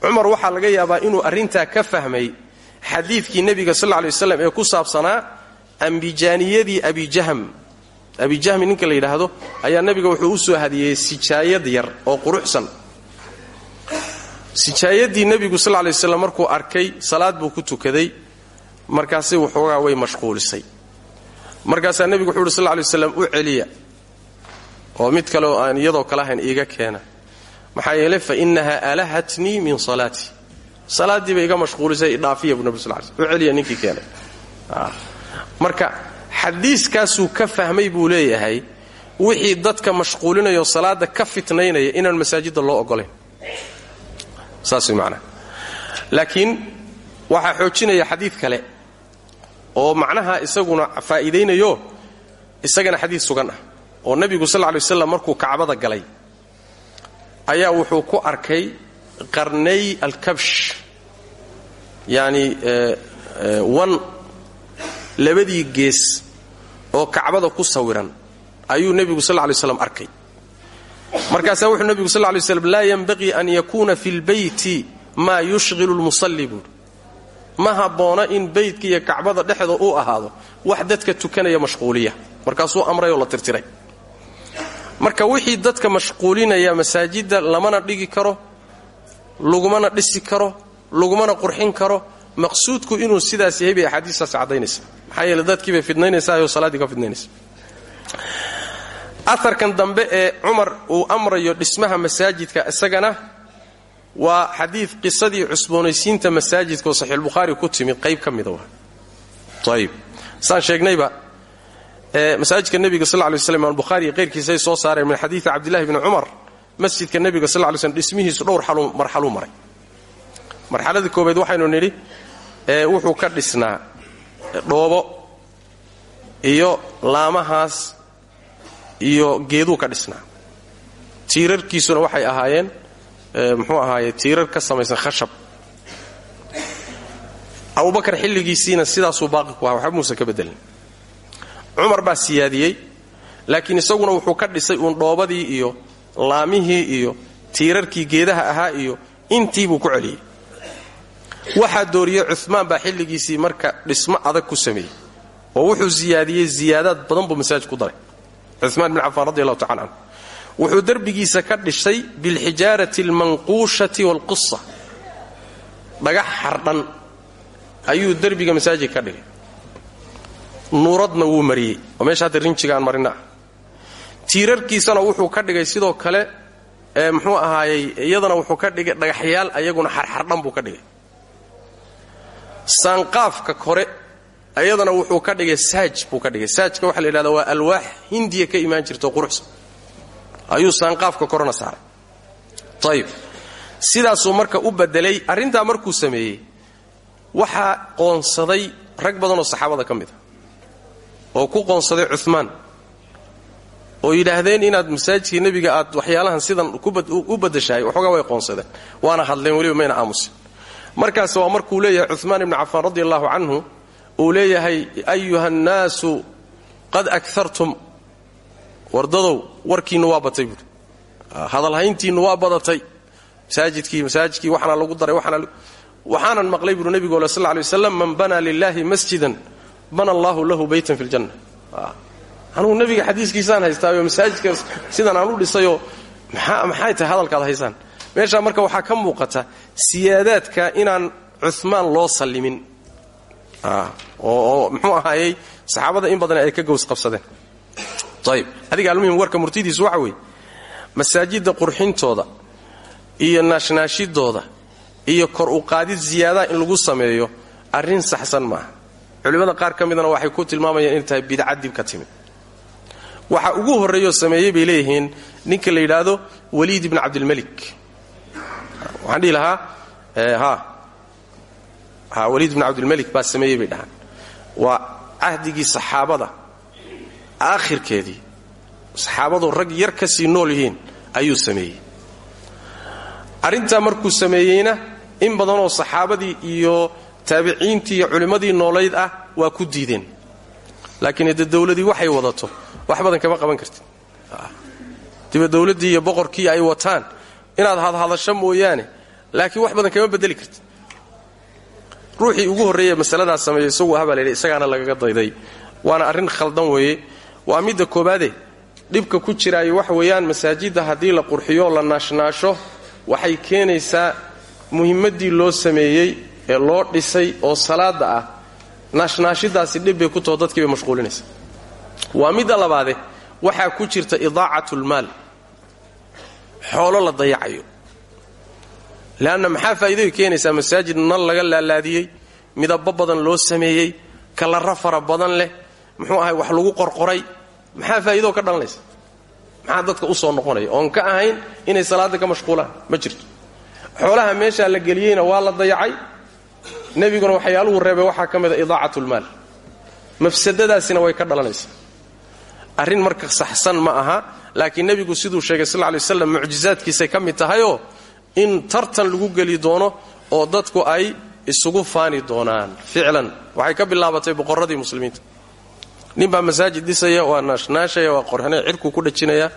cumar waxaa laga yaabaa inuu arrintaa ka fahmay xadiidkii nebiga sal lay waslam ee ku saabsanaa ambijaaniyadii abijahm abijahmi ninka la yidhaahdo ayaa nebiga wuxuu u soo hadiyey sijaayad yar oo quruxsan. Sijaayadii nebigu sal lay waslam markuu arkay salaad buu ku tukaday. Markaasi waxoogaa way mashquulisay. Markaasaa nebigu wuxuu uhi sal lay u celiya oo mid kaleoo aan iyadoo kale ahayn iiga keena. Maxaa yeelay fa innaha alahatnii min salaatii salaaddii bay iga mashquulisay idhaafiya buu nebi sal slm u celiya ninkii keenay. Marka xadiiskaasuu ka fahmay buu leeyahay wixii dadka mashquulinayao salaada ka fitnaynaya inaan masaajidda loo ogolayn saas way macnaha laakiin waxaa xoojinaya xadiid kale oo macnaha isaguna faa'iidaynayo isagana xadiid sugan ah oo nebigu sal ly waslam markuu kacbada galay ayaa wuxuu ku arkay qarnay alkabsh yacni wan labadii gees oo kacbada ku sawiran ayuu nebigu sal lay slam arkay. Markaasaa wuxuu nebigu sal lay slam laa yenbaqii an yakuuna fi lbeyti maa yushqilu lmusalli buuri ma habboona in beytka iyo kacbada dhexda uu ahaado wax dadka tukanaya mashquuliya. Markaasuu amrayoo la tirtiray. Marka wixii dadka mashquulinaya masaajidda lamana dhigi karo lagumana dhisi karo lagumana qurxin karo maqsuudku inuu sidaas yahay bay axaadiistaasi caddaynaysa maxaa yeele dadkii bay fidnaynaysaayoo salaaddii ka fidnaynaysa. Aharkan dambe ee cumar uu amrayo dhismaha masaajidka isagana waa xadiid qisadii cusboonaysiinta masaajidka oo saxiixulbukhaari ku timid qayb ka waa. Ayib saan sheegnayba masaajidka nebiga sal lay slam imaam bukhaari iyo qayrkiisay soo saareen min xadiidi cabdillahi bni cumar masjidka nebiga sal lay slm dhismihiisu dhowr marxaluu maray. Marxaladii koobayd waxaynu nidhi wuxuu ka dhisnaa dhoobo iyo laamahaas iyo geeduu ka dhisnaa. Tiirarkiisuna waxay ahaayeen muxuu ahaaye tiirar ka samaysan khashab. Abubakar xilligiisiina sidaasuu baaqi ku ahaa waxba muusan ka bedelin cumar baa siyaadiyey laakiin isaguna wuxuu ka dhisay uun dhoobadii iyo laamihii iyo tiirarkii geedaha ahaa iyo intiibuu ku celiyey waxaa dooriyey cumaan baa xilligiisii marka dhismo adag ku sameeyey. Oo wuxuu siyaadiyey ziyaadaad badan buu masaajid ku daray. Cumaan bin cafaan radi allahu tacala canhu. Wuxuu derbigiisa ka dhishay bilxijaarati almanquushati waalqisa dhagax xardhan ayuu derbiga masaajidka ka dhigay. Nuuradna wuu mariyey. Oo meesha hadda marina. Ah wuxuu ka dhigay sidoo kale ee muxuu ahaayey iyadana wuxuu ka dhigay dhagaxyaal ayaguna xarxardhan buu ka dhigay saanqaafka kore iyadana wuxuu ka dhigay saaj buu ka dhigay. Saajka waxaa la yidhahda waa alwaax hindiya ka imaan jirta oo quruxsan ayuu saanqaafka korena saaray. Ayib sidaasuu marka u bedelay arrintaa markuu sameeyey waxaa qoonsaday rag badanoo saxaabada ka mid oo ku qoonsaday cumaan oo yidhaahdeen inaad masaajidkii nebiga aad waxyaalahan sidan u badashahay waxoogaa way qoonsadeen. Waana hadleen weliba mayna aamusin markaas waa markuu leeyahay cumaan ibni cafaan radi allahu canhu uu leeyahay ayuha nnaasu qad akartum wardadow warkiinnu waa batay buui hadalhayntiinnu waa badatay. Masaajidkii masaajidkii waxaana lagu daray waxaanan maqlay buuri nebigu ole sal lay waslam man banaa lilahi masjidan bana allahu lahu baytan fi ljanna anugu nebiga xadiiskiisaan haystaayo masaajidka sidan aan u dhisayoo maxay tahay hadalkaad haysaan meeshaa marka waxaa ka muuqata siyaadaadka inaan cumaan loo sallimin. Oo muxuu ahaayey saxaabada in badan ay ka gows qabsadeen. Ayib adiga almuhim warka murtidiisu waxa weeye masaajidda qurxintooda iyo naashnaashidooda iyo kor u qaadid ziyaadaa in lagu sameeyo arrin saxsan maaha. Culimmada qaar ka midana waxay ku tilmaamayaan inay tahay bidca dib ka timid. Waxa ugu horreeyoo sameeyey bay leeyihiin ninka la yidhaahdo waliid ibni cabdilmelik waxaan dhihi lahaa ha ha waliid ibni cabdilmelik baa sameeyey bay dhahaan. Waa cahdigii saxaabada aakhirkeedii saxaabadu rag yar ka sii nool yihiin ayuu sameeyey. Arrintaa markuu sameeyeyna in badanoo saxaabadii iyo taabiciintii iyo culimmadii noolayd ah waa ku diideen. Laakiin hadde dawladii waxay wadato wax badan kama qaban kartid. Diba dawladdii iyo boqorkii ay wataan inaad hadhadasho mooyaane laakiin wax badan kama bedeli kartid. Ruuxii ugu horreeye masaladaas sameeyey isagu ah baa isagaana lagaga dayday. Waana arrin khaldan weeye. Waa midda koobaade dhibka ku jiraayo waxa weeyaan masaajidda haddii la qurxiyo la naashnaasho waxay keenaysaa muhimmaddii loo sameeyey ee loo dhisay oo salaada ah. Naashnaashidaasi dhib bay ku taho dadkii bay mashquulinaysa waa midda labaade waxaa ku jirta idaacatlmaal xoolo la dayacayo leanna maxaa faa'iidoy keenaysaa masaajid nal laga laalaadiyey midabo badan loo sameeyey kalaro fara badan leh muxuu ahay wax lagu qorqoray maxaa faa'iidoo ka dhalanaysa maxaa dadka u soo noqonaya oon ka ahayn inay salaadda ka mashquulaan ma jirto xoolaha meeshaa la geliyeyna waa la dayacay nebiguna waxyaaluhu reebay waxaa ka mida idaacatlmaal mafsadadaasina way ka dhalanaysaa arrin marka saxsan ma aha laakiin nebigu siduu sheegay sal lay waslam mucjizaadkiisay ka mid tahayoo in tartan lagu geli doono oo dadku ay isugu faani doonaan. Ficlan waxay ka bilaabatay boqorradii muslimiinta. Ninbaa masaajid dhisaya waa naashnaashaya waa qorxinaya cirkuu ku dhajinaya.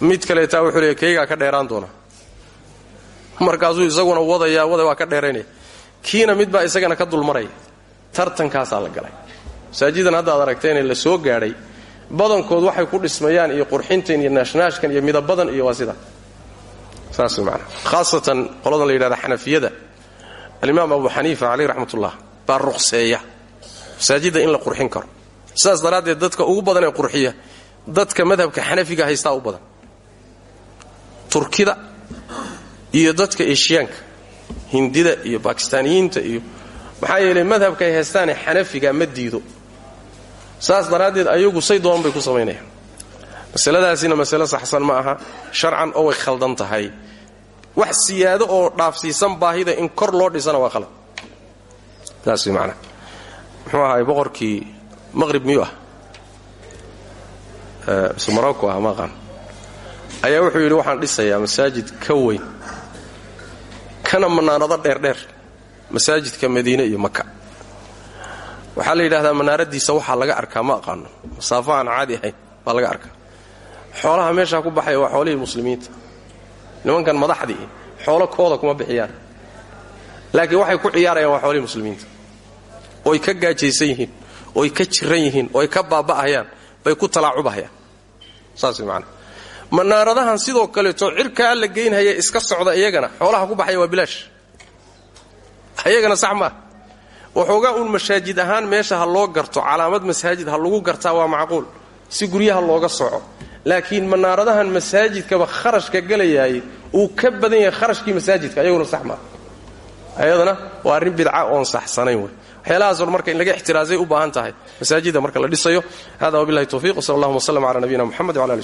Mid kaleetaa wuxuu leeya ka dheeraan doona. Markaasuu isaguna wadaya wada ka dheeraynaya kiina midbaa isagana ka dulmaraya tartankaasaa la galay. Masaajidan hadda ad aragteenee la soo gaadhay. Badankood waxay ku dhismayaan iyo qurxintan iyo naashnaashkan iyo midabadan iyo waa saas man khaasatan qoladan la yidhahda xanafiyada alimaam abu xaniifa caleyh raxmatullah baa ruqseeya masaajidda in la qurxin karo. Sidaas daraaddeed dadka ugu badan ee qurxiya dadka madhabka xanafiga haystaa u badan. Turkida iyo dadka eshiyaanka hindida iyo bakistaaniyiinta iyo maxaa yeelay madhabkaay haystaane xanafiga ma diido. Saas daraaddeed ayagu say doon bay ku samaynayaan masaladaasina masale saxsan ma aha. Sharcan oo way khaldan tahay. Wax siyaado oo dhaafsiisan baahida in kor loo dhisana waa khalad. Saas man muxuu ahaay boqorkii maqrib miyuu ah mise morocco ah maaqaan ayaa wuxuu yidhi waxaan dhisayaa masaajid ka weyn kana manaanado dheerdheer masaajidka madiine iyo maka waxaa la yidhahdaa manaaradiisa waxaa laga arkaa ma aqaano. Masaafo caadi ahayn baa laga arkaa xoolaha meeshaa ku baxaya waa xoolihii muslimiinta. Nimankan madaxdii xoolo kooda kuma bixiyaan. Laakiin waxay ku ciyaarayaan waa xoolihii muslimiinta. Oy ka gaajaysan yihiin oy ka jiran yihiin oy ka baaba'ahayaan bay ku talaacubahayaan saas macana manaaradahan sidoo kaleeto cirkaa la geynhaya iska socda iyagana xoolaha ku baxaya waa bilaash. Iyagana sax maah waxoogaa uun masaajid ahaan meesha ha loo garto calaamad masaajid ha lagu gartaa waa macquul. Si guryaha looga soco laakiin manaaradahan masaajidkaba kharashka gelayaayey uu ka badan yahay kharashkii masaajidka ayaguna sax maaha ayadana waa arrin bidca oon saxsanayn wey. Waxyaalahaas or marka in laga ixtiraasay u baahan tahay. Masaajidda marka la dhisayo hada wabillahi tawfiq wsal allahuma wslm cala nabiyina muxamed wala ali